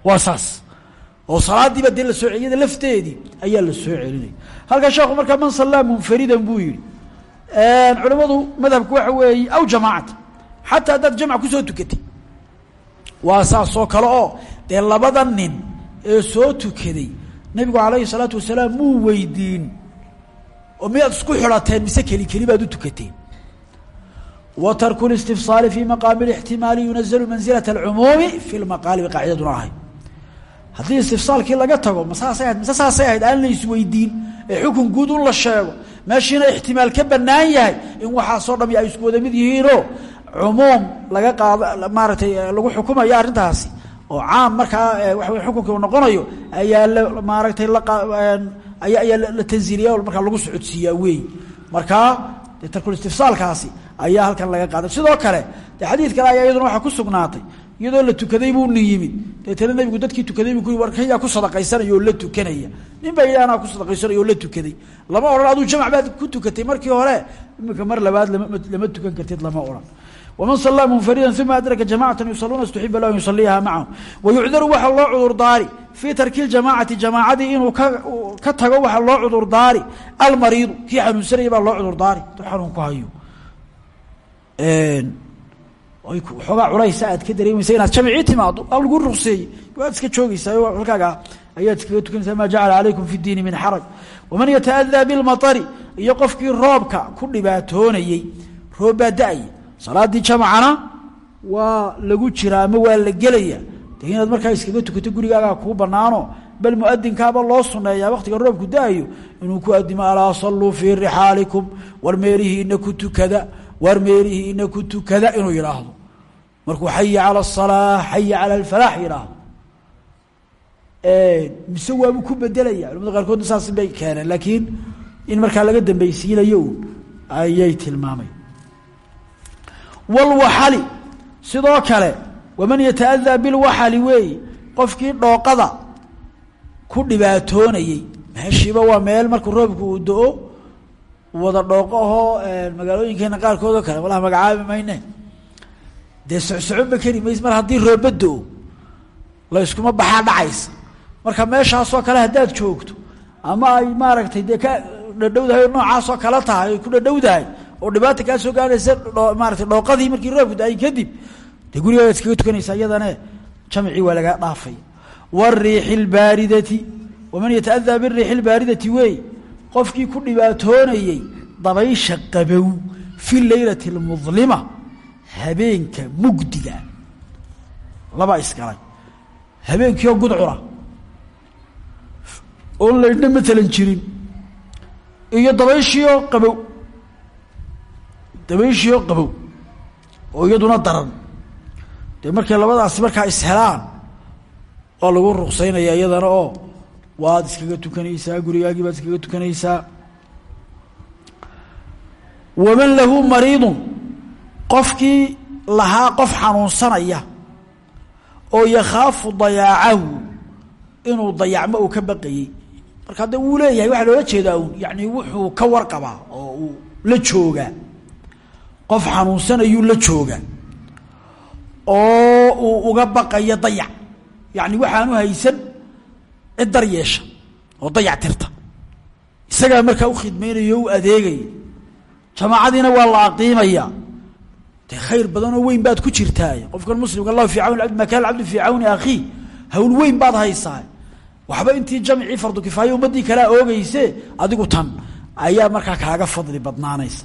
waa saas. Oo salaadiiba dee la soo iyada lafteedii ayaa la soo celinaya halkaa sheekhu markaa man sallaa munfaridan buu yihi culimmadu madhabku waxa weeye aw jamaacata xataa haddaad jamc ku soo tukatay. Waa saasoo kale oo dee labada nin ee soo tukaday nabigu calayhi salaatu wasalaam muu weydiin. Oo miyaad isku xidhateen mise keli keli baad u tukateen wa tarku listifsaali fi maqaami lixtimaali yunazalu manzilat alcumuumi fi lmaqaalibi qaacidaduna ahay haddii istifsaalkii laga tago ma saasay ahayd mise saasay ahayd aan la isweydiin ee xukun guud un la sheego meeshiina ixtimaal ka banaan yahay in waxaasoo dhami ay isku wada mid yihiinoo cumuum laga qaado maaragtay lagu xukumayo arrintaasi oo caam markaa wey xukunka noqonayo ayaa maaragtay ayaa la tanziiliya oo markaa lagu socodsiiyaa wey markaa tarkulistifsaalkaasi ayaa halkan laga qaaday. Sidoo kale de xadiid kale ayaa iyaduna waxaa ku sugnaatay. Iyadoo la tukaday buu nin yimid. Deetana nabigu dadkii tukaday bu ku war kan yaa ku sadaqaysanaya oo la tukanaya. Nin ba yidhi anaa ku sadaqaysanaya oo la tukaday. Lama odhan aduu jamac baad ku tukatay. Markii hore imika mar labaad lama tukan kartid lama odhan waman salaa munfarida uma adraka jamacata yusaluuna istuxiba lahu an yusaliyaha macahum wayucdaru waxaa loo cudurdaari fii tarki ljamaacati jamaacadii inuu ka tago waxaa loo cudurdaari. Almariidu kii xanuunsanaya baa loo cudurdaari. Duu xanuun ku hayo xoogaa culaysa aad ka dareemaysa inaad jamcii timaado a lagu rukseeyey waad iska joogeysaa halkaaga ayaad iskaga tukanaysaa maa jacala calaykum fi diini min xaraj. Waman yata'adaa bilmatari iyo qofkii roobka ku dhibaatoonayey roob baa da'aya salaadii waa lagu jiraa ama waa la gelaya. De inaad markaa iskaga tukato gurigaagaa kuu banaano bal muadinkaaba loo suneeyaa waktiga roobku da'ayo inuu ku adimo alaa saluu fii rixaalikum war meelihiina ku tukada waar meelihiina ku tukada inuu yidhaahdo markuu xaya cala asalaa xaya cala alfalaax yidhaahdo mise waabuu ku bedelaya culamada qaarkoodna saas bay keeneen laakiin in markaa laga dambaysiinayo ayay tilmaamay. Walwaxali sidoo kale waman yataada bilwaxali weey qofkii dhooqada ku dhibaatoonayey meeshiiba waa meel markuu roobku uu do-o wada dhooqo ahoo magaalooyinkeena qaarkood oo kale. Malaha magacaabi mayne. Dee socsoconba keri mays mar haddii rooba do-o baxaa dhacaysa. Marka meeshaasoo kale haddaad joogto ama ay maaragtay dee ka dhadhowdahay oo noocaasoo kala tahay ku dhadhowdahay oo dhibaata kaa soo gaaraysa dhooqadii markii roobku da'ay kadib dee gurigaagaad iskaga tukanaysaa iyadane jamcii waa lagaa dhaafay. Wariixi اlbaaridati waman yata'adaa biriixi اlbaaridati wey qofkii ku dhibaatoonayey dabaysha qabow fi leylati اlmudlima habeenka mugdiga. Laba isgalay habeenkiioo gudcura oon laydhna maalan jirin. Iyo dabayshiioo qabow. Dabayshiioo qabow. Oo iyaduna daran. Dee markay labadaasi markaa ishelaan waa lagu ruqsaynaya iyadana oo waad iskaga tukanaysaa gurigaagii baad iskaga tukanaysaa. Waman lahu mariidun qofkii lahaa qof xanuunsanaya oo yakhaafu dayaacahu inuu dayacmo uu ka baqayey marka hadda wuu leeyahay waxaa loola jeedaa un yani wuxuu ka warqabaa oo uu la joogaa. Qof xanuunsanayuu la joogaa oo uu uga baqayo dayac. Yani waxaanu haysan cid dar yeesha oo dayac tirta. Isagaa markaa u khidmaynayo o u adeegaya waa la aqiimaya. Dee khayr badanoo weyn baad ku jirtaa qofkan muslimka allahu fi cawn abdi ma kaana cabdu fii cawni hawl weyn baad haysaa waxba intii jamcii fardu kifaayo ummaddii kalea oogeyse adigu tan ayaa markaa kaaga fadli badnaanaysa.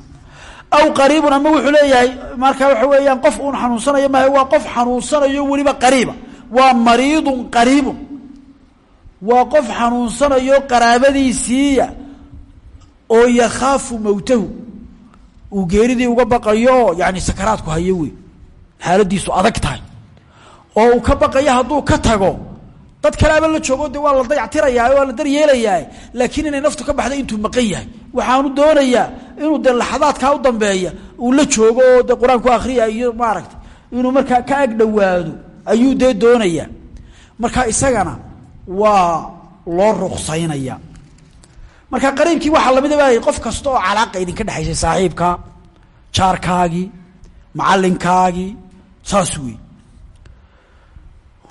Aw qariibun ama wuxuu leeyahay markaa waxa weeyaan qof uun xanuunsanayo maaha waa qof xanuunsanayo weliba qariiba. Waa mariidun qariibun waa qof xanuunsanayo qaraabadiisiiya oo yakhaafu mowtahu uu geeridii uga baqayo yani sakaraadku hayo wey. Xaaladiisu adag tahay. Oo uu ka baqayo hadduu ka tago dad kale aba la joogo de waa la dayactirayaa waa la daryeelayaa. Laakiin inay naftu ka baxday intuu maqan yahay. Waxaanu doonayaa inuu de laxadaadkaa u dambeeya uu la joogo oo de qur'aanku akriya iyo maaragtay inuu markaa ka ag dhowaado. Ayuu dee doonayaa. Marka isagana waa loo ruqsaynaya. Marka qariibkii waxaa la mid a qof kasta oo calaaqa idinka dhexaysay saaxiibka jaarkaagii macalinkaagii saas wey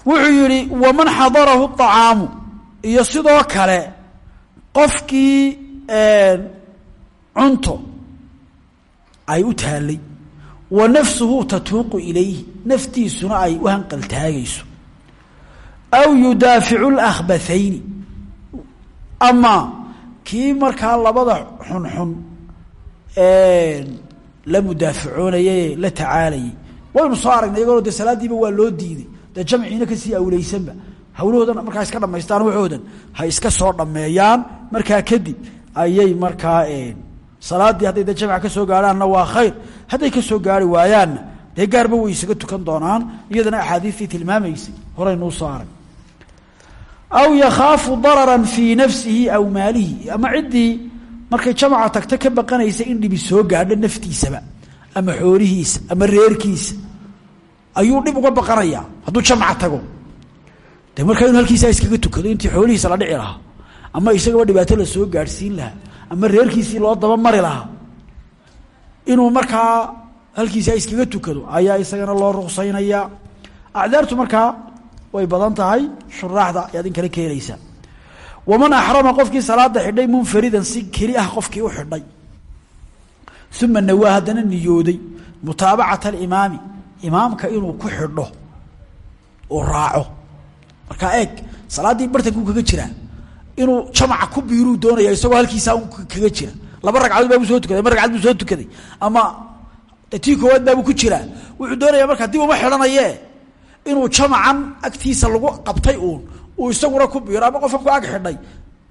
wuxuu yihi waman xadarahu طacaamu iyo sidoo kale qofkii cunto ay u taalay wa nafsuhu tatuuqu ilayhi. Naftiisuna ay u hanqaltaagayso aw yudaaficu اlakhbathayni ama kii markaa labada xunxun la mudaafacoonayay la tacaalayay waynu soo aragnay iyagoo de salaadiiba waa loo diiday dee jamciina ka sii awleysanba hawlahoodan markaa iska dhamaystaan waxoodan ha iska soo dhameeyaan markaa kadib ayay markaa salaadii hadday de jamca ka soo gaadhaanna waa khayr hadday ka soo gaari waayaanna dee gaarba way isaga tukan doonaan iyadana axaadiistii tilmaamaysay horeynuu soo aw yakhaafu darara fii nafsihi aw maalihi ama ciddii markay jamca tagto ka baqanaysa in dhibi soo gaadho naftiisaba ama xoolihiisa ama reerkiisa ayuu dhib uga baqanayaa hadduu jamca tago de markaa inu halkiisa iskaga tukado intii xoolihiisa la dhici lahaa ama isagaba dhibaato la soo gaadhsiin lahaa ama reerkiisii loo daba mari lahaa inuu markaa halkiisa iskaga tukado ayaa isagana loo ruqsaynayaa acdaartu markaa way badan tahay shuraaxda ayaad in kale ka helaysaa waman axrama qofkii salaada xidhay munfaridan si keli ah qofkii u xidhay. Uma nawaa haddana niyooday mutaabacata alimaami imaamka inuu ku xidho uu raaco. Markaa eeg salaaddii bartankuu kaga jiraa inuu jamaca ku biiruu doonaya isagoo halkiisaa un kaga jira. Laba ragcadood baabuu soo tukaday ragcad buu soo tukaday. Ama tii koowaad baabuu ku jiraa wuxuu doonaya markaa dib uma xidhanaye inuu jamacan agtiisa lagu qabtay uun uu isaguna ku biiro ama qofka ku ag xidhay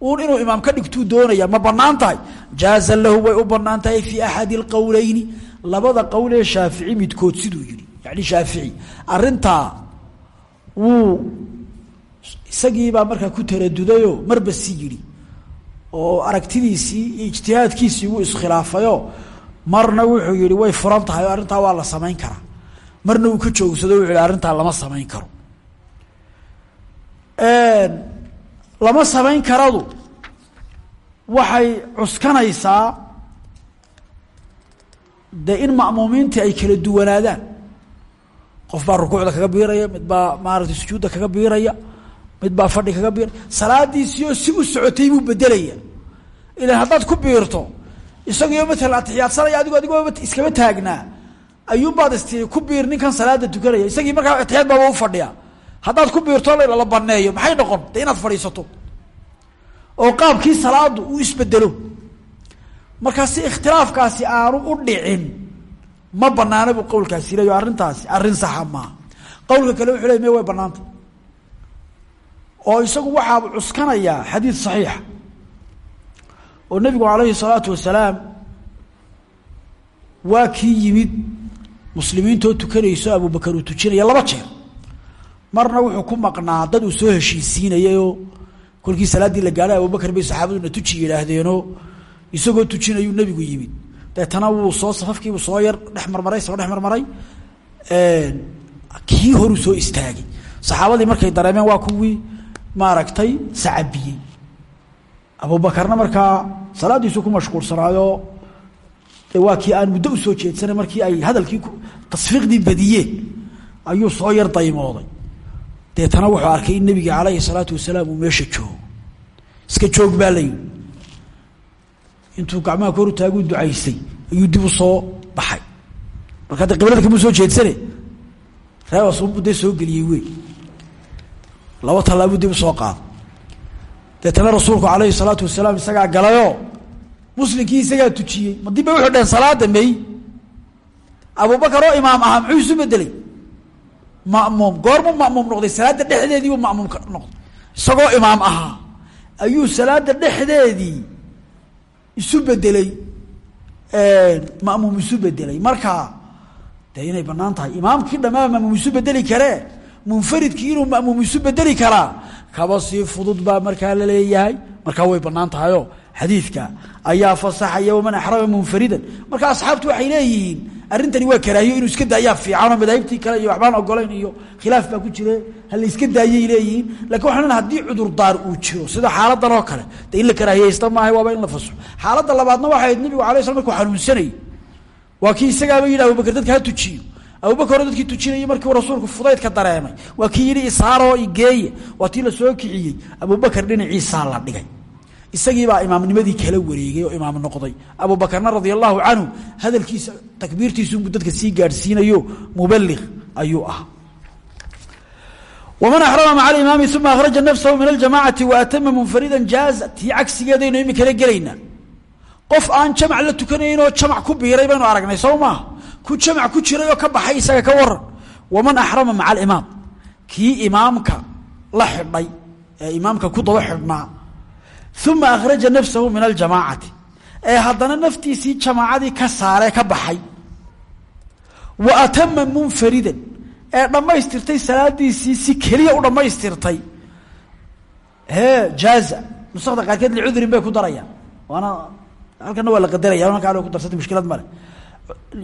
uun inuu imaam ka dhigtuu doonaya ma bannaan tahay? Jaaza lahu way u bannaan tahay fii axadi اlqowleyni labada qowlee shaafici midkood siduu yihi yani shaafici arintaa wuu isagiibaa markaa ku taradudayo marba si yihi oo aragtidiisii iyo ijtihaadkiisii wuu iskhilaafayo marna wuxuu yihi way furan tahay arrintaa waa la samayn karaa marna uu ka joogsado yihi arrintaa lama samayn karo. Lama samayn karadu waxay cuskanaysaa de in ma'muumiintii ay kala duwanaadaan. Qof baa rukuucda kaga biiraya mid baa maaragtay sujuudda kaga biiraya mid baa fadhi kaga biiraya. Salaadiisii si u socotay buu bedelaya ilan haddaad ku biirto isagiyo matala atixiyaadsanaya adigoo adigoo iskaba taagnaa ayuunbaad istiri ku biir ninkan salaada tukanaya isagii markaa atixiyaad baaba u fadhiya haddaad ku biirto la baneeyo maxay noqon? De inaad fadhiisato. Oo qaabkii salaadu uu isbedelo markaa si ikhtilaafkaasi aanu u dhicin ma banaana buu qowlkaasi leeyo arrintaasi arrin saxa maaha qowlka kale wuxuu ley me way banaanta oo isagu waxaa cuskanayaa xadiid saxiixa. Oo nebigu alayhi salaatu wasalaam waa kii yimid muslimiintoo tukanayso abubakar uu tujinaya laba jeer. Marna wuxuu ku maqnaa dad uu soo heshiisiinayayoo kolkii salaaddii la gaadhay abubakar bay saxaabaduna tuji yidhaahdeenoo isagoo tujinayuu nebigu yimid. Deetana wuu soo safafkiibuu soo yar dhex marmaray soo dhex marmaray kii horuu soo istaagay. Saxaabadii markay dareemeen waa kuwii maaragtay sacabiyey. Abubakarna markaa salaadiisu ku mashquulsanaayo waa kii aan muddo u soo jeedsanay markii ay hadalkii tasfiiqdii badiyeen ayuu soo yar daymooday. Deetana wuxuu arkay in nebiga calayhi salaatu wasalaam uu meesha joogo. Iska joog baa layihi intuu gacmaha kor u taaguu ducaystay ayuu dib u soo baxay. Marka de qiblada kamuu soo jeedsane reebasbu dee soo geliyey wey laba tallaabuu dib u soo qaada deetana rasuulku calayhi salaatu wasalaam isagaa galayoo muslimkii isagaa tujiyey. Ma dib bay wuxuu dheheen salaada may. Abubakar oo imaam ahaa muxuu isu bedelay ma'muum goormuu ma'muum noqday salaadda dhexdeediibuu ma'muum ka noqday. Isagoo imaam ahaa ayuu salaada dhexdeedii isu bedelay ma'muum isu bedelay markaa dee inay bannaan tahay imaamkii dhamaa ma'muum isu bedeli karee munfaridkii inuu ma'muum isu bedeli karaa? Kaba sii fudud baa markaa la leeyahay. Markaa way banaan tahayoo xadiidka ayaa fasaxaya waman axrama munfaridan. Marka asxaabtu waxay leeyihiin arrintani waa karaahiyo inuu iska daayaa fiicanoo madaahibtii kale iyo waxbaan ogolayn iyo khilaaf baa ku jire ha la iska daayay leeyihiin laakiin waxaan lena haddii cudurdaar uu jiro sida xaaladan oo kale de in la karaahiyeysta maaha waaba in la fasaxo xaaladda labaadna waxay ahayd nabigu alay slam markuu xanuunsanayay waa kii isagaaba yidhi abubakar dadka ha tujiyo. Abubakar oo dadkii tujinayay markiu rasuulku fudaydka dareemay. Waa kii yidhi isaaroo igeeye waa tii la soo kiciyey. Abubakar dhinaciisaa la dhigay isagiibaa imaamnimadii kala wareegay oo imaam noqday. Abubakarna radia allahu canhu hadalkiisa takbiirtiisubu dadka sii gaadhsiinayo mubaliq ayuu ah waman axrama maca alimaami uma akhraja nafsahu min aljamacati waatama munfarida jaaza. Tii cagsigeedaynu imikala gelaynaa qof aan jamac la tukanaynoo jamac ku biiray baynu aragnay sow maaha ku jamac ku jiray oo ka baxay isaga ka waran. Waman axrama maca alimaam. Kii imaamka uma akhraja nafsahu min aljamaacati. Ee haddana naftiisii jamaacadii ka saaree ka baxay. Wa atama munfaridan. Ee dhammaystirtay salaadiisii si keliya u dhammaystirtay. Hee jaaza. Nusakda qaarkeed licudrin bay ku darayaan. Waana halkana waa la qadaraya halka ku darsatay mushkilad male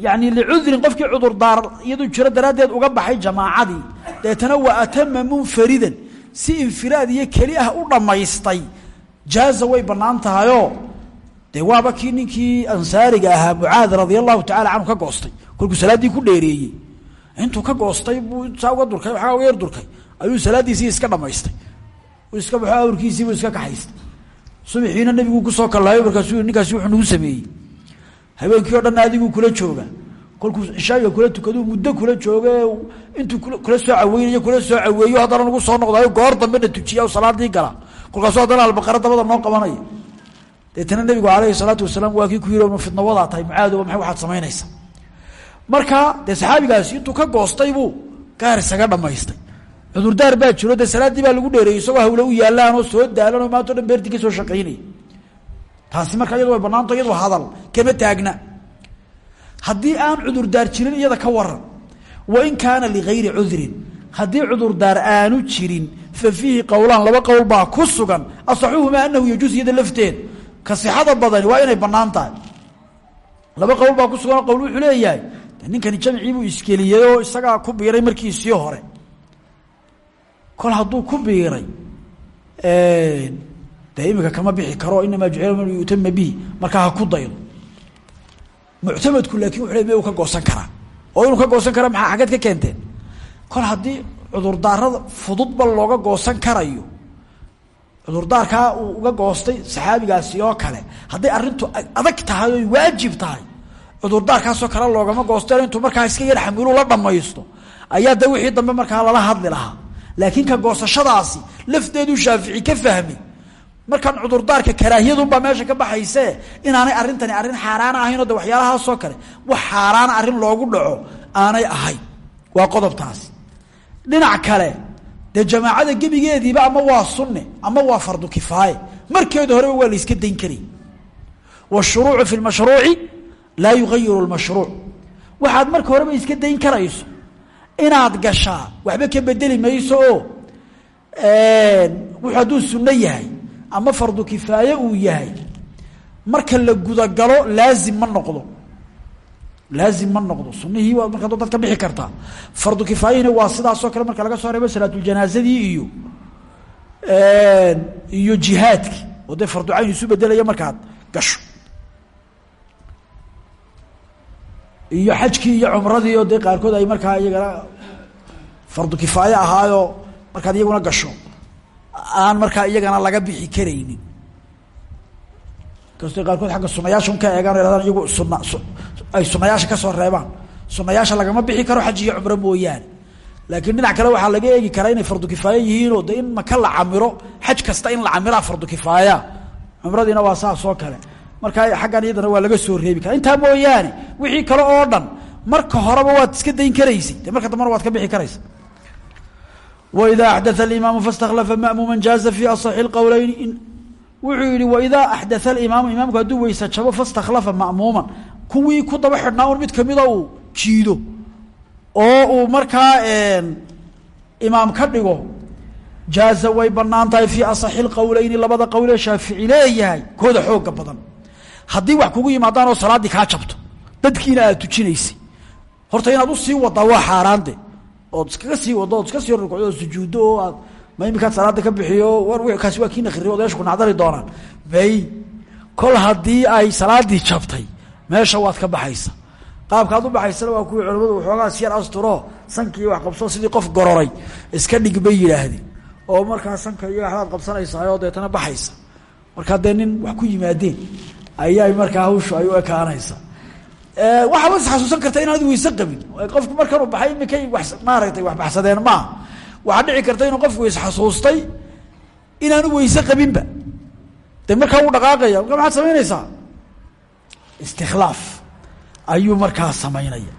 yani licudrin qofkii cudurdaar iyaduu jiro daraaddeed uga baxay jamaacadii. Deetana wa atama munfaridan. Si infiraad iyo keli ah u dhammaystay jaaza way banaan tahayoo dee waaba kii ninkii ansaariga ahaa mucaad radia allahu tacala canhu ka goostay. Kolkuu salaaddii ku dheereeyey. Intuu ka goostay buu saa uga durkay waxaa uga yar durkay. Ayuu salaaddiisii iska dhamaystay. Iska baxo awrkiisiibuu iska kaxaystay. Subaxiina nebiguu ku soo kallahayo markaasuu ninkaasi wuxuu nagu sameeyey. Habeenkii o dhan adiguu kula jooga. Kolkuu cishaaga kula tukaduu muddo kula jooga intuu kula soo caweynayo kula soo caweeyo haddana nagu soo noqdayo goor dambena tujiya salaadii gala kolkaasuu haddana albaqara dabada noo qabanaya deetana nebigu alayhi salaatu wasalaam waa kii ku yiri fidnawadaa tahay mucaadoba maxay waxaad samaynaysaa marka dee saxaabigaasi intuu ka goostay buu gaar isaga dhamaystay cudurdaar baa jiro dee salaaddii baa lagu dheereeyey isagoo hawle u yaallaanoo soo daalanoo maanta o dhan beertii ka soo shaqaynaya taasi marka iyadu way banaanto iyadu hadal. Kama taagna. Haddii aan cudurdaar jirin iyada ka waran wain kaana ligayri cudrin. Haddii cudurdaar aanu jirin fa fiihi qowlaan laba qowl baa ku sugan. Asaxuhumaa anahu yajuus iyada lafteed. Ka sixada badani waa inay bannaan tahay. Laba qowl baa ku sugan qowl wuxuu leeyahay ninkani jamcii buu iskeliyey oo isagaa ku biiray markiisii hore. Kol hadduu ku biiray dee imika kama bixi karo inamaa jucila man yutama bihi. Markaa ha ku daydo. Muctamadku laakin wuxu le me uu ka goosan cudurdaarada fududba looga goosan karayo. Cudurdaarkaa uu uga goostay saxaabigaasi oo kale. Hadday arrintu adag tahay oy waajib tahay cudurdaarkaasoo kale loogama goosteen intuu markaa iska yar xamilu la dhamaysto ayaa de wixii dambe markaa lala hadli lahaa. Laakiin ka goosashadaasi lafteeduu shaafici ka fahmay markaan cudurdaarka karaahiyadunbaa meesha ka baxayse inaanay arrintani arrin xaaraan ahaynoo de waxyaalahaasoo kale wax xaaraan arrin loogu dhaco aanay ahayn. Waa qodobtaasi dhinac kale. Dee jamaacada gebigeediiba ama waa sunne ama waa fardu kifaaye. Markeedu horeba waa la iska dayn karay wshuruucu fi lmashruuci laa yugayiru lmashruuc waxaad marka horeba iska dayn karayso inaad gashaa waxba ka bedeli mayso oo wuxuu hadduu sunno yahay ama fardu kifaaye uu yahay marka la gudagalo laazim ma noqdo laazim ma noqdo sunihii waa markaa dad ka bixi kartaa fardu kifaayihina waa sidaasoo kale marka laga soo reebo salaatuljanaasadii iyo iyo jihaadki oo dee fardu cayn isu bedelaya markaad gasho iyo xajkii iyo cumradii oo dee qaarkood ay markaa iyagana fardu kifaaye ahaayo markaad iyaguna gasho aan markaa iyagana laga bixi karaynin kastoo qaarkood agga sunayaasha un ka eegaan o hahdaan iyagu suna ay sunayaasha ka soo reebaan. Sunayaasha lagama bixi karo xaj iyo cumro mooyaane laakiin dhinac kale waxaa laga eegi karaa inay fardu kifaayo yihiinoo de in maka la camiro xaj kasta in la camiraa fardu kifaaya. Cumradiina waa saasoo kale. Markaa xaggan iyadana waa laga soo reebi karaa. Intaa mooyaane wixii kale oo dhan marka horeba waad iska dayn karaysay marka dambana waad ka bixi karaysa waidaa axdaa alimaamu fastaklafa mamuman jaaza fi aصaxi اqowleyni wuxuu yihi waidaa axdaa alimaamu imaamku hadduu weyse jabo fastaklafa kuwii ku daba xidhnaa un mid kamida uu jiido oo uu markaa imaam ka dhigo jaaza way bannaan tahay fii asaxi labada qowlee shaafici leeyahay kooda xooga badan. Haddii wax kugu yimaadaan oo salaaddii kaa jabto dadkiina aad tujinaysay horta inaad u sii wadaa waa xaaraande ood iskaga sii wado ood iska sii rukucdo oo sujuuddo oo aad ma imikaad salaada ka bixiyo war kaasi waa kiina khiri odayaashu ku nacdari doonaan. May kol haddii ay salaadii jabtay meesha waad ka baxaysa. Qaabkaad u baxaysana waa kuwii culamadu waxoogaa siyar asturo sankii wax qabso sidii qof gororay iska dhig bay oo markaa sanka iyo waxbaad qabsanaysaayoo deetana baxaysa. Markaa dee wax ku yimaadeen ayay markaa hawshu ay u ekaanaysa. Waxaaba is xasuusan karta inaanad weyse qabin. Qofku markanuu baxay imikay wa maaragtay wax baxsadeen maaha waxaa dhici karta inuu qofku isxasuustay inaanu weyse qabinba. De markaa wuu dhaqaaqaya marka maxaad samaynaysaa istikhlaaf ayuu markaa samaynaya.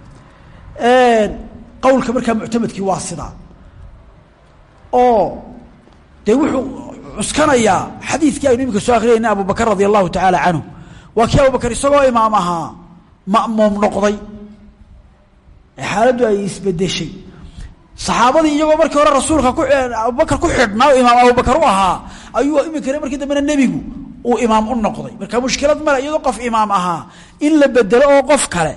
Qawlka markaa muctamadkii waa sidaa oo dee wuxuu cuskanayaa xadiidkii aynu imika soo akhriyayna abubakr radia allahu tacaala canhu waa kii abubakar isagoo imaam ahaa ma'muum noqday. Ee xaaladdu ay isbedeshay saxaabadii iyagoo markii hore rasuulka ku abubakar ku xidhnaa o imaam abubakar u ahaa ayuu iminkana markii dambena nebigu uu imaam u noqday. Marka mushkilad male iyadoo qof imaam ahaa in la bedelo oo qof kale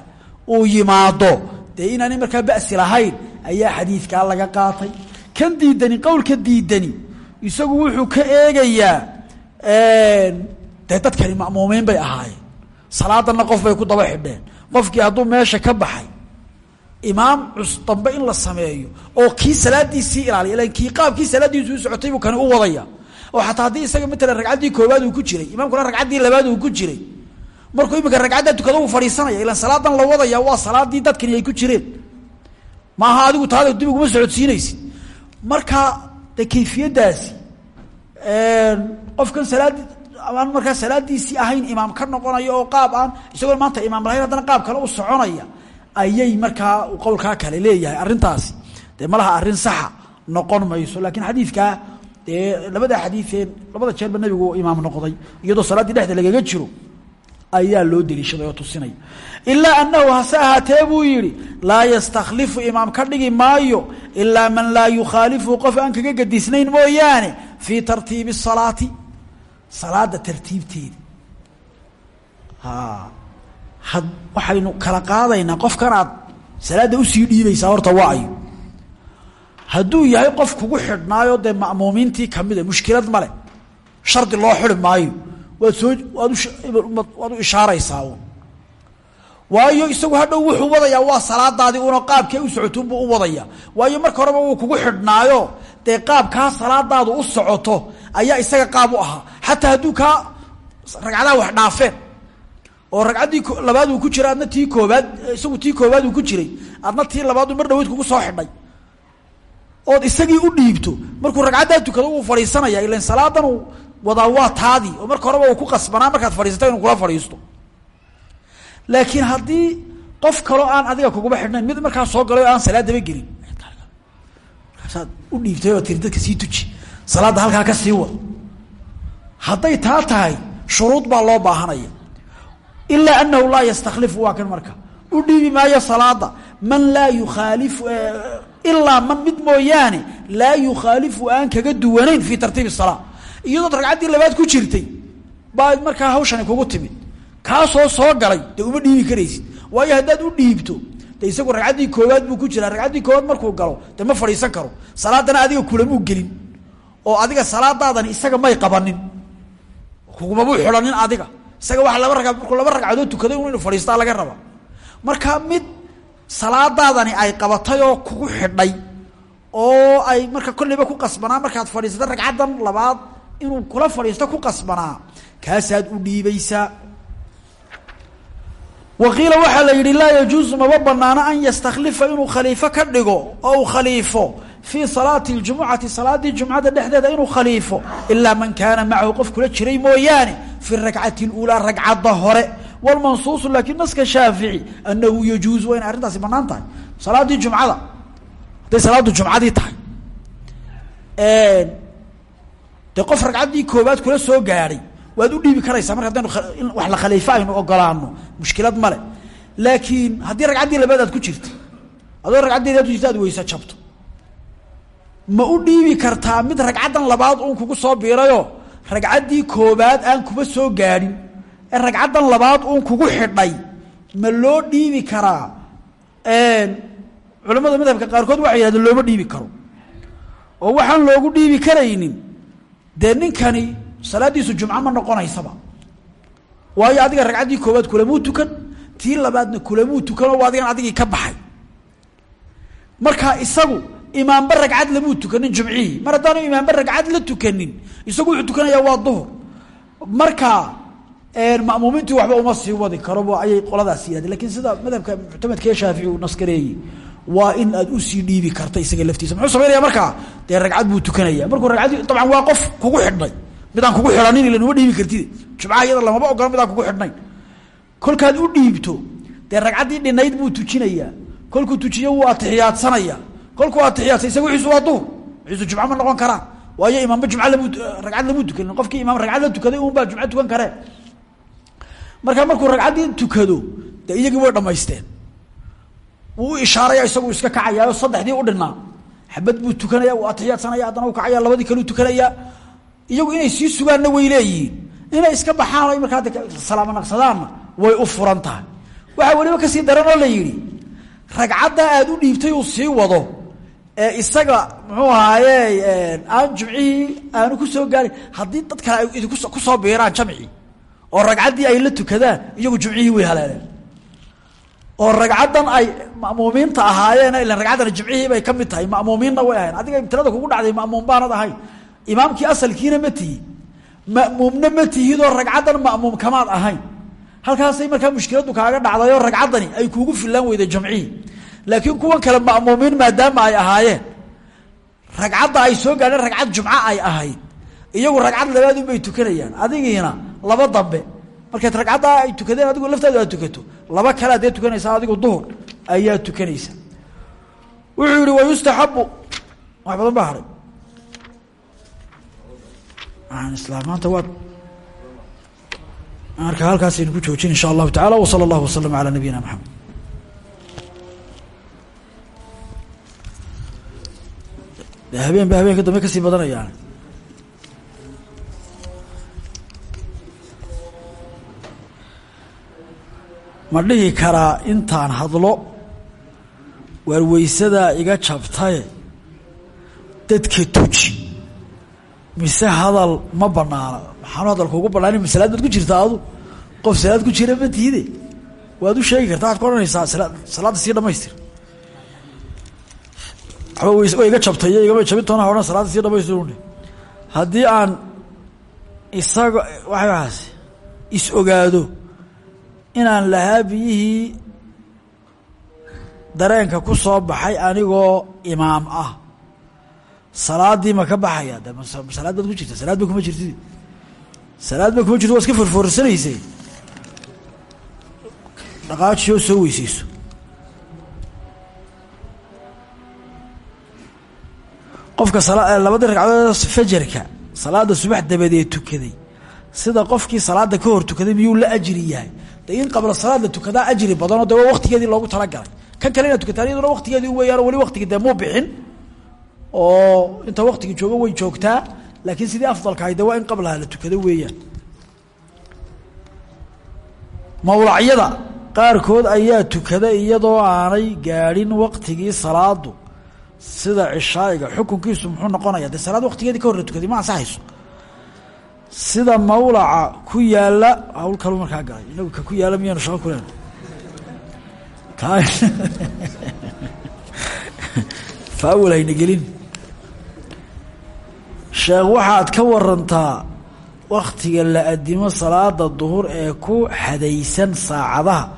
uu yimaado dee inaanay markaa ba'si lahayn ayaa xadiidkaa laga qaatay. Kan diidani qowlka diidani isagu wuxuu ka eegayaa dee dadkani ma'muumiin bay ahaayeen. Salaadanna qof bay ku daba xidheen. Qofkii hadduu meesha ka baxay imaam dambe in la sameeyo oo kii salaadiisii ilaaliya ilan kii qaabkii salaaddiisu u socotay buu kani u wadaya oo xataa haddii isaga matalan ragcaddii koowaad uu ku jiray imaamkuna ragcaddii labaad uu ku jiray. Markuu imika ragcadda tukada uu fadhiisanaya ilan salaadan la wadaya waa salaadii dadkani ay ku jireen. Maaha adigu taada dib uguma socodsiinaysid. Marka de kayfiyaddaasi qofkan salaad aan markaa salaadiisii ahayn imaam ka noqonaya oo qaab aan isagoo maanta imaam lahayn haddana qaab kale u soconaya ayay markaa qowlkaa kale leeyahay arrintaasi. Dee malaha arrin saxa noqon mayso laakiin xadiidkaa dee labada xadiidee labada jeerba nebigu imaam noqday iyadoo salaaddii dhexda lagaga jiro ayaa loo deliishaday oo tusinaya ilaa anahu hase ahaatee buu yidhi laa yastakhlifu imaam ka dhigi maayo ilaa man laa yukhaalifu qof aan kaga gadisnayn mooyaane fii tartiibi الsalaati salaada tartiibteeda had waxaynu kala qaadaynaa qofkan aad salaadda u sii dhiibaysaa horta waa ayo hadduu yahay qof kugu xidhnaayo dee ma'muumiintii kamida mushkilad male shardi loo xidhi maayo. Waad soo waad u ishaaraysaa un waayo isagu hadhow wuxuu wadayaa waa salaadaadii una qaabkee u socotuunbuu u wadaya waayo marka horeba wuu kugu xidhnaayo dee qaabkaa salaadaadu u socoto ayaa isaga qaab u ahaa. Xataa hadduu kaa ragcadaha wax dhaafeen oo ragcaddii labaad uu ku jira adna tii koobaad isagu tii koobaad uu ku jiray adna tii labaadu mar dhaweyd kugu soo xidhay ood isagii u dhiibto markuu ragcaddaa tukado uu fadhiisanaya ilan salaadan uu wadaa waa taadii oo marka horeba uu ku qasbanaa markaad fadhiisata inuu kula fadhiisto. Laakiin haddii qof kaloo aan adiga kuguba xidhnayn mid markaa soo galay aan salaadaba gelin markaasaad u dhiibtay oo tiri dadka sii tuji salaadda halkaa ka sii wad. Hadday taa tahay shuruud baa loo baahanaya. Ilaa anahu laa yastaklifu waa kan marka u dhiibi maayo salaada man laa yukhaalifu ilaa man mid mooyaane laa yukhaalifu aan kaga duwanayn fii tartiibi salaa iyadood ragcaddii labaad ku jirtay baa markaa hawshani kugu timid. Kaasoo soo galay dee uma dhiibi karaysid. Waayo haddaad u dhiibto de isagu ragcaddii koowaad buu ku jiraa. Ragcaddii koowaad markuu galo de ma fadhiisan karo. Salaadana adiga kulamuu gelin oo adiga salaadaadani isaga may qabanin. Kugumabuu xidhanin adiga. Isaga waa laba markuu laba ragcadood tukaday inu fadhiistaa laga raba marka mid salaadaadani ay qabatay oo kugu xidhay oo ay marka kolleyba ku qasbanaa. Markaad fadhiisata ragcaddan labaad inuu kula fadhiisto ku qasbanaa. Kaasaad u dhiibaysaa waqiila waxaa la yidhi laa yajuusu maba banaano an yastaklifa inuu khaliifo ka dhigo oo uu khaliifo. Fii salaati اljumucati salaadii jumcada dhexdeeda inuu khaliifo. Ilaa man kaana macahu qof kula jiray mooyaane fi rakcati اlulaa ragcadda hore wlmansuusu laakiin naska shaafici anahu yajuuzu waa inay arrintaasi bannaan tahay. Salaadii jumcada. Hadday salaadu jumcadii tahay. Dee qof ragcaddii koobaad kula soo gaadhay waad u dhiibi karaysaa marka haddaynu in wax la khaliifo aynu ogolaano mushkilad male laakiin haddii ragcaddii labaad aad ku jirta adoo ragcaddeedi aad ku jirta ad weysa jabto. Ma u dhiibi kartaa mid ragcaddan labaad uun kugu soo biirayoo ragcaddii koobaad aan kuba soo gaadhin ee ragcaddan labaad uun kugu xidhay ma loo dhiibi karaa? Culamada madhabka qaarkood waxay yihahdeen looma dhiibi karo. Oo waxaan loogu dhiibi karaynin dee ninkani salaaddiisu jumco ma noqonaysaba? Waayo adiga ragcaddii koobaad kulamuu tukan tii labaadna kulamuu tukanoo waa adigan adigii ka baxay. Marka isagu imaamba ragcad lamuu tukanin jumcihii mar haddaanu imaamba ragcad la tukanin isagu wuxuu tukanayaa waa duhur. Marka ma'muumiintii waxba uma sii wadi karo ayay qoladaas yihahdeen laakiin sida madhabka muctamadkee shaafici uu naskareeyey waa in aad u sii dhiibi karta isaga laftiisa. Muxuu samaynaya markaa? Dee ragcad buu tukanaya. Markuu ragcaddii dabcan waa qof kugu xidhnay. Midaan kugu xidhanin ilan uma dhiibi kartid. Jumcaha iyada lamaba ogola midaan kugu xidhnayn. Kolkaad u dhiibto dee ragcaddii dhinayd buu tujinayaa kolkuu tujiyo wuu atixiyaadsanaya kolkuu atixiyaadsa isaga wixiisu waa duhur wixiisu jumco ma noqon karaan. Waayo imaamba jumca lamu ragcad lamu tukanin. Qofkii imaam ragcad la tukaday un baa jumco tukan karee marka markuu ragcaddii tukado dee iyagii way dhamaysteen. Wuu ishaaraya isagu iska kacayaayo saddexdii u dhinaa xabad buu tukanaya uu atixiyaadsanaya haddana u kacaya labadii kaleu tukanaya iyagu inay sii sugaanna way leeyihiin. Inay iska baxaan o markaa salaamo naqsadaanna way u furan tahay. Waxaa weliba ka sii daran oo la yidhi ragcadda aad u dhiibtay uu sii wado ee isaga muxuu ahaaye aan jumcihii aanu ku soo gaarin haddii dad kale ay idinku ku soo biiraan jamcii oo ragcaddii ay la tukadaan iyagu jumcihii way halaaleen oo ragcaddan ay ma'muumiinta ahaayeen ilan ragcaddana jumcihii bay ka mid tahay ma'muumiinna way ahayn adiga imtilada kugu dhacday ma'muum baanad ahayn imaamkii asalkiina ma tihi. Ma'muumna ma tihidoo ragcaddan ma'muum kamaad ahayn. Halkaasay markaa mushkiladdu kaaga dhacdayoo ragcaddani ay kuugu filaan weyday jamcihii laakiin kuwan kale ma'muumiin maadaama ay ahaayeen ragcadda ay soo gaadheen ragcad jumco ay ahayd. Iyagu ragcad labaad unbay tukanayaan. Adigiina laba dambe. Markayd ragcaddaa ay tukadeen adigu laftaadu aad tukato. Laba kale adee tukanaysaa adigu duhur ayaa tukanaysa. Wuxuu yihi wayustaxabu wax badan baa haray. Islaamaanta waa marka halkaasaynu ku joojin insha allahu tacala wsala allahu waslama calaa nabiyina maxamed habeen ba habeenka dambe ka sii ma dhihi karaa intaan hadlo? Waar iga jabtaye. Dadka tuji. Mise hadal ma banaana. Maxaanu hadalka ugu banaan ma salaad ku jirtaa qof salaad ku jira ma tiide waad u sheegi kartaa waxad ka odhanaysaa sala salaadda sii dhamaystir waxba iga jabtay iyo igama jabin toona odhan salaadda sii dhamaystir une haddii aan isaga waxaas is ogaado inaan lahaa biyihii dareenka ku soo baxay anigoo imaam ah. Salaadii ma ka baxaya salaad baad ku jirta salaad ba kuma jirtid? Salaad ba kuma jirto waa iska forfoorsanayse dhaqaajiyoo soo weyseyso qofka labadii ragcadood fajarka salaada subax dabadeed tukaday sida qofkii salaada ka hor tukaday miyuu la ajri yahay? De in qabla salaad la tukadaa ajri badanoo de waa waktigeedii loogu talagalay. Kan kale inaad tukataan iyaduna waktigeedii weeyaano weli waktigii dee muu bixin oo inta waktigii joogo way joogtaa laakiin sidii afdalka ahay de waa in qablaha la tukado weeyaan. Mawlacyada qaarkood ayaa tukada iyadoo aanay gaadhin waktigii salaadu sida cishaa'iga xukunkiisu muxuu noqonaya dee salaad waktigeedii ka hor la tukaday ma ansaxayso sida mawlaca ku yaalla hawl kalu markaa galay inagu ka ku yaalla miyaanu shaqo kulen faawal hayna gelin. Sheekh waxaad ka warantaa waktiga la adimo salaada duhur ee ku xadaysan saacadaha.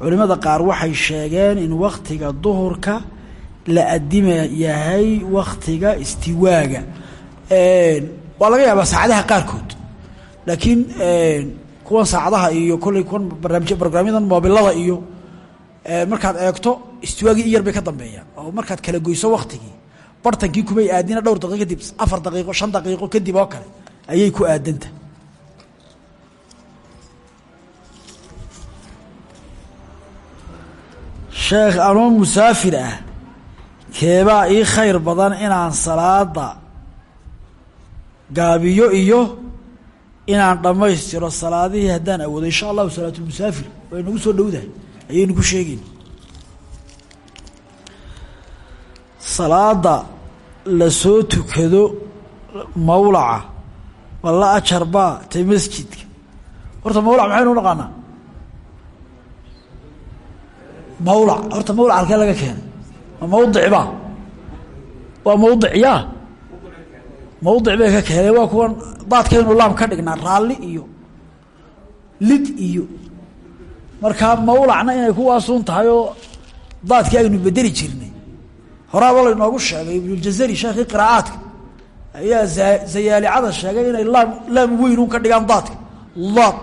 Culimada qaar waxay sheegeen in waktiga duhurka la adima yahay waktiga istiwaaga waa laga yaabaa saacadaha qaarkood. Laakiin kuwan saacadaha iyo kolley kuwan barnaamij barnaamyadan moobilada iyo markaad eegto istiwaagii in yar bay ka dambeeyaan. Oo markaad kala goyso waktigii bartankii kumay aadina dhowr daqiiqo kadib afar daqiiqo shan daqiiqo kadib oo kale ayay ku aadanta. Sheekh anoo musaafir ah keebaa ii khayr badan inaan salaada gaabiyo iyo inaan dhammaystiro salaadihii haddaan awoodo insha allahu salaatulmusaafir way nagu soo dhowdahay. Ayaynu ku sheegayna salaada la soo tukado mawlaca walla ajarbaa ta masjidka. Horta mawlac maxaynu naqaanaa? Mawlac. Horta mawlac halkee laga keenay. Ma mawdicba waa mawdicyaa mawdic bay ka keeneen waa kuwan daadkaynu laam ka dhignaa raalli iyo lid iyo markaa mawlacna inay kuwaasuun tahay oo daadkii aynu bedeli jirnay. Horaaba laynoogu sheegay ibnuljazari sheekhii qiraa'aadka ayaa zayaalicada sheegay inay laam laam weynun ka dhigaan daadka. Daad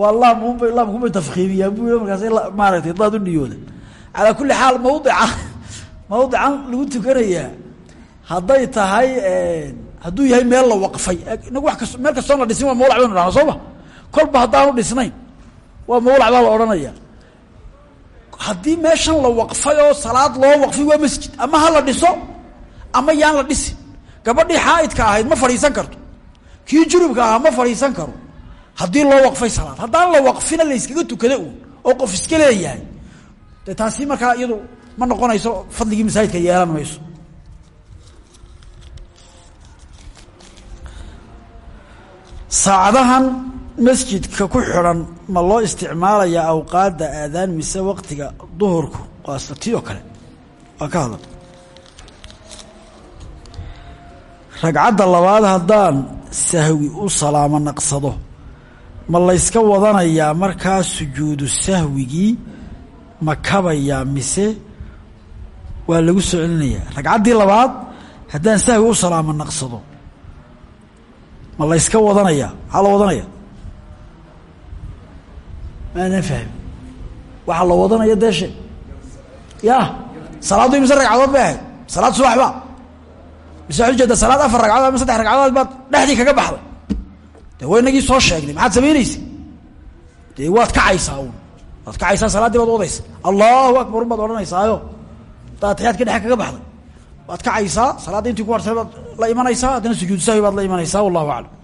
waa laam unbay laamkunbay tafkiimiyaan bu markaas maaragtay daad u niyooda. Calaa kulli xaal mawdica mawdican lagu tukanayaa hadday tahay hadduu yahay meel la waqfay. Inagu wa meel kastoon la dhisin waa mawlac baynu dhahna soo ma? Kolba haddaanu dhisnayn waa mawlac baa la odhanaya haddii meeshan la waqfay oo salaad loo waqfay waa masjid ama ha la dhiso ama yaan la dhisin. Gabadhii xaaidka ahayd ma fadhiisan karto. Kii junubka ahaa ma fadhiisan karo. Haddii loo waqfay salaad haddaan la waqfina la tukada uun oo qof iska leeyahay. Taasi markaa iyadu ma noqonayso fadligii masaajidka yeelan mayso saacadahan masjidka ku xidhan ma loo isticmaalayaa awqaadda aadaan mise waqtiga duhurku? Waa kale. Waa ka hadal. Ragcadda labaad haddaan sahwi u salaamo naqsado. Ma layska wadanayaa markaa sujuudu sahwigii ma kabayaa mise waa lagu soo ragcaddii labaad haddaan sahwi u salaamo naqsado ma layska wadanayaa maxaa la wadanaya? Maana fahmi waxaa la wadanaya deeshe? Ya salaaddu imise ragcadood bay ahayd salaad subaxba mise waxad ujeeda salaad afar ragcadood ama saddex ragcadood baad dhexdii kaga baxday. De waa inagii soo sheegnay. Maxaad samaynaysa dee waad kacaysaa uun. Waad kacaysaa salaaddii baad wadaysa allahu akbar un baad odhanaysaayo. Haddaad atiyaadka dhexe kaga baxday waad kacaysaa salaadda intii ku hartay baad la imanaysaa haddana sujuud sahwi baad la imanaysaa wallahu aclam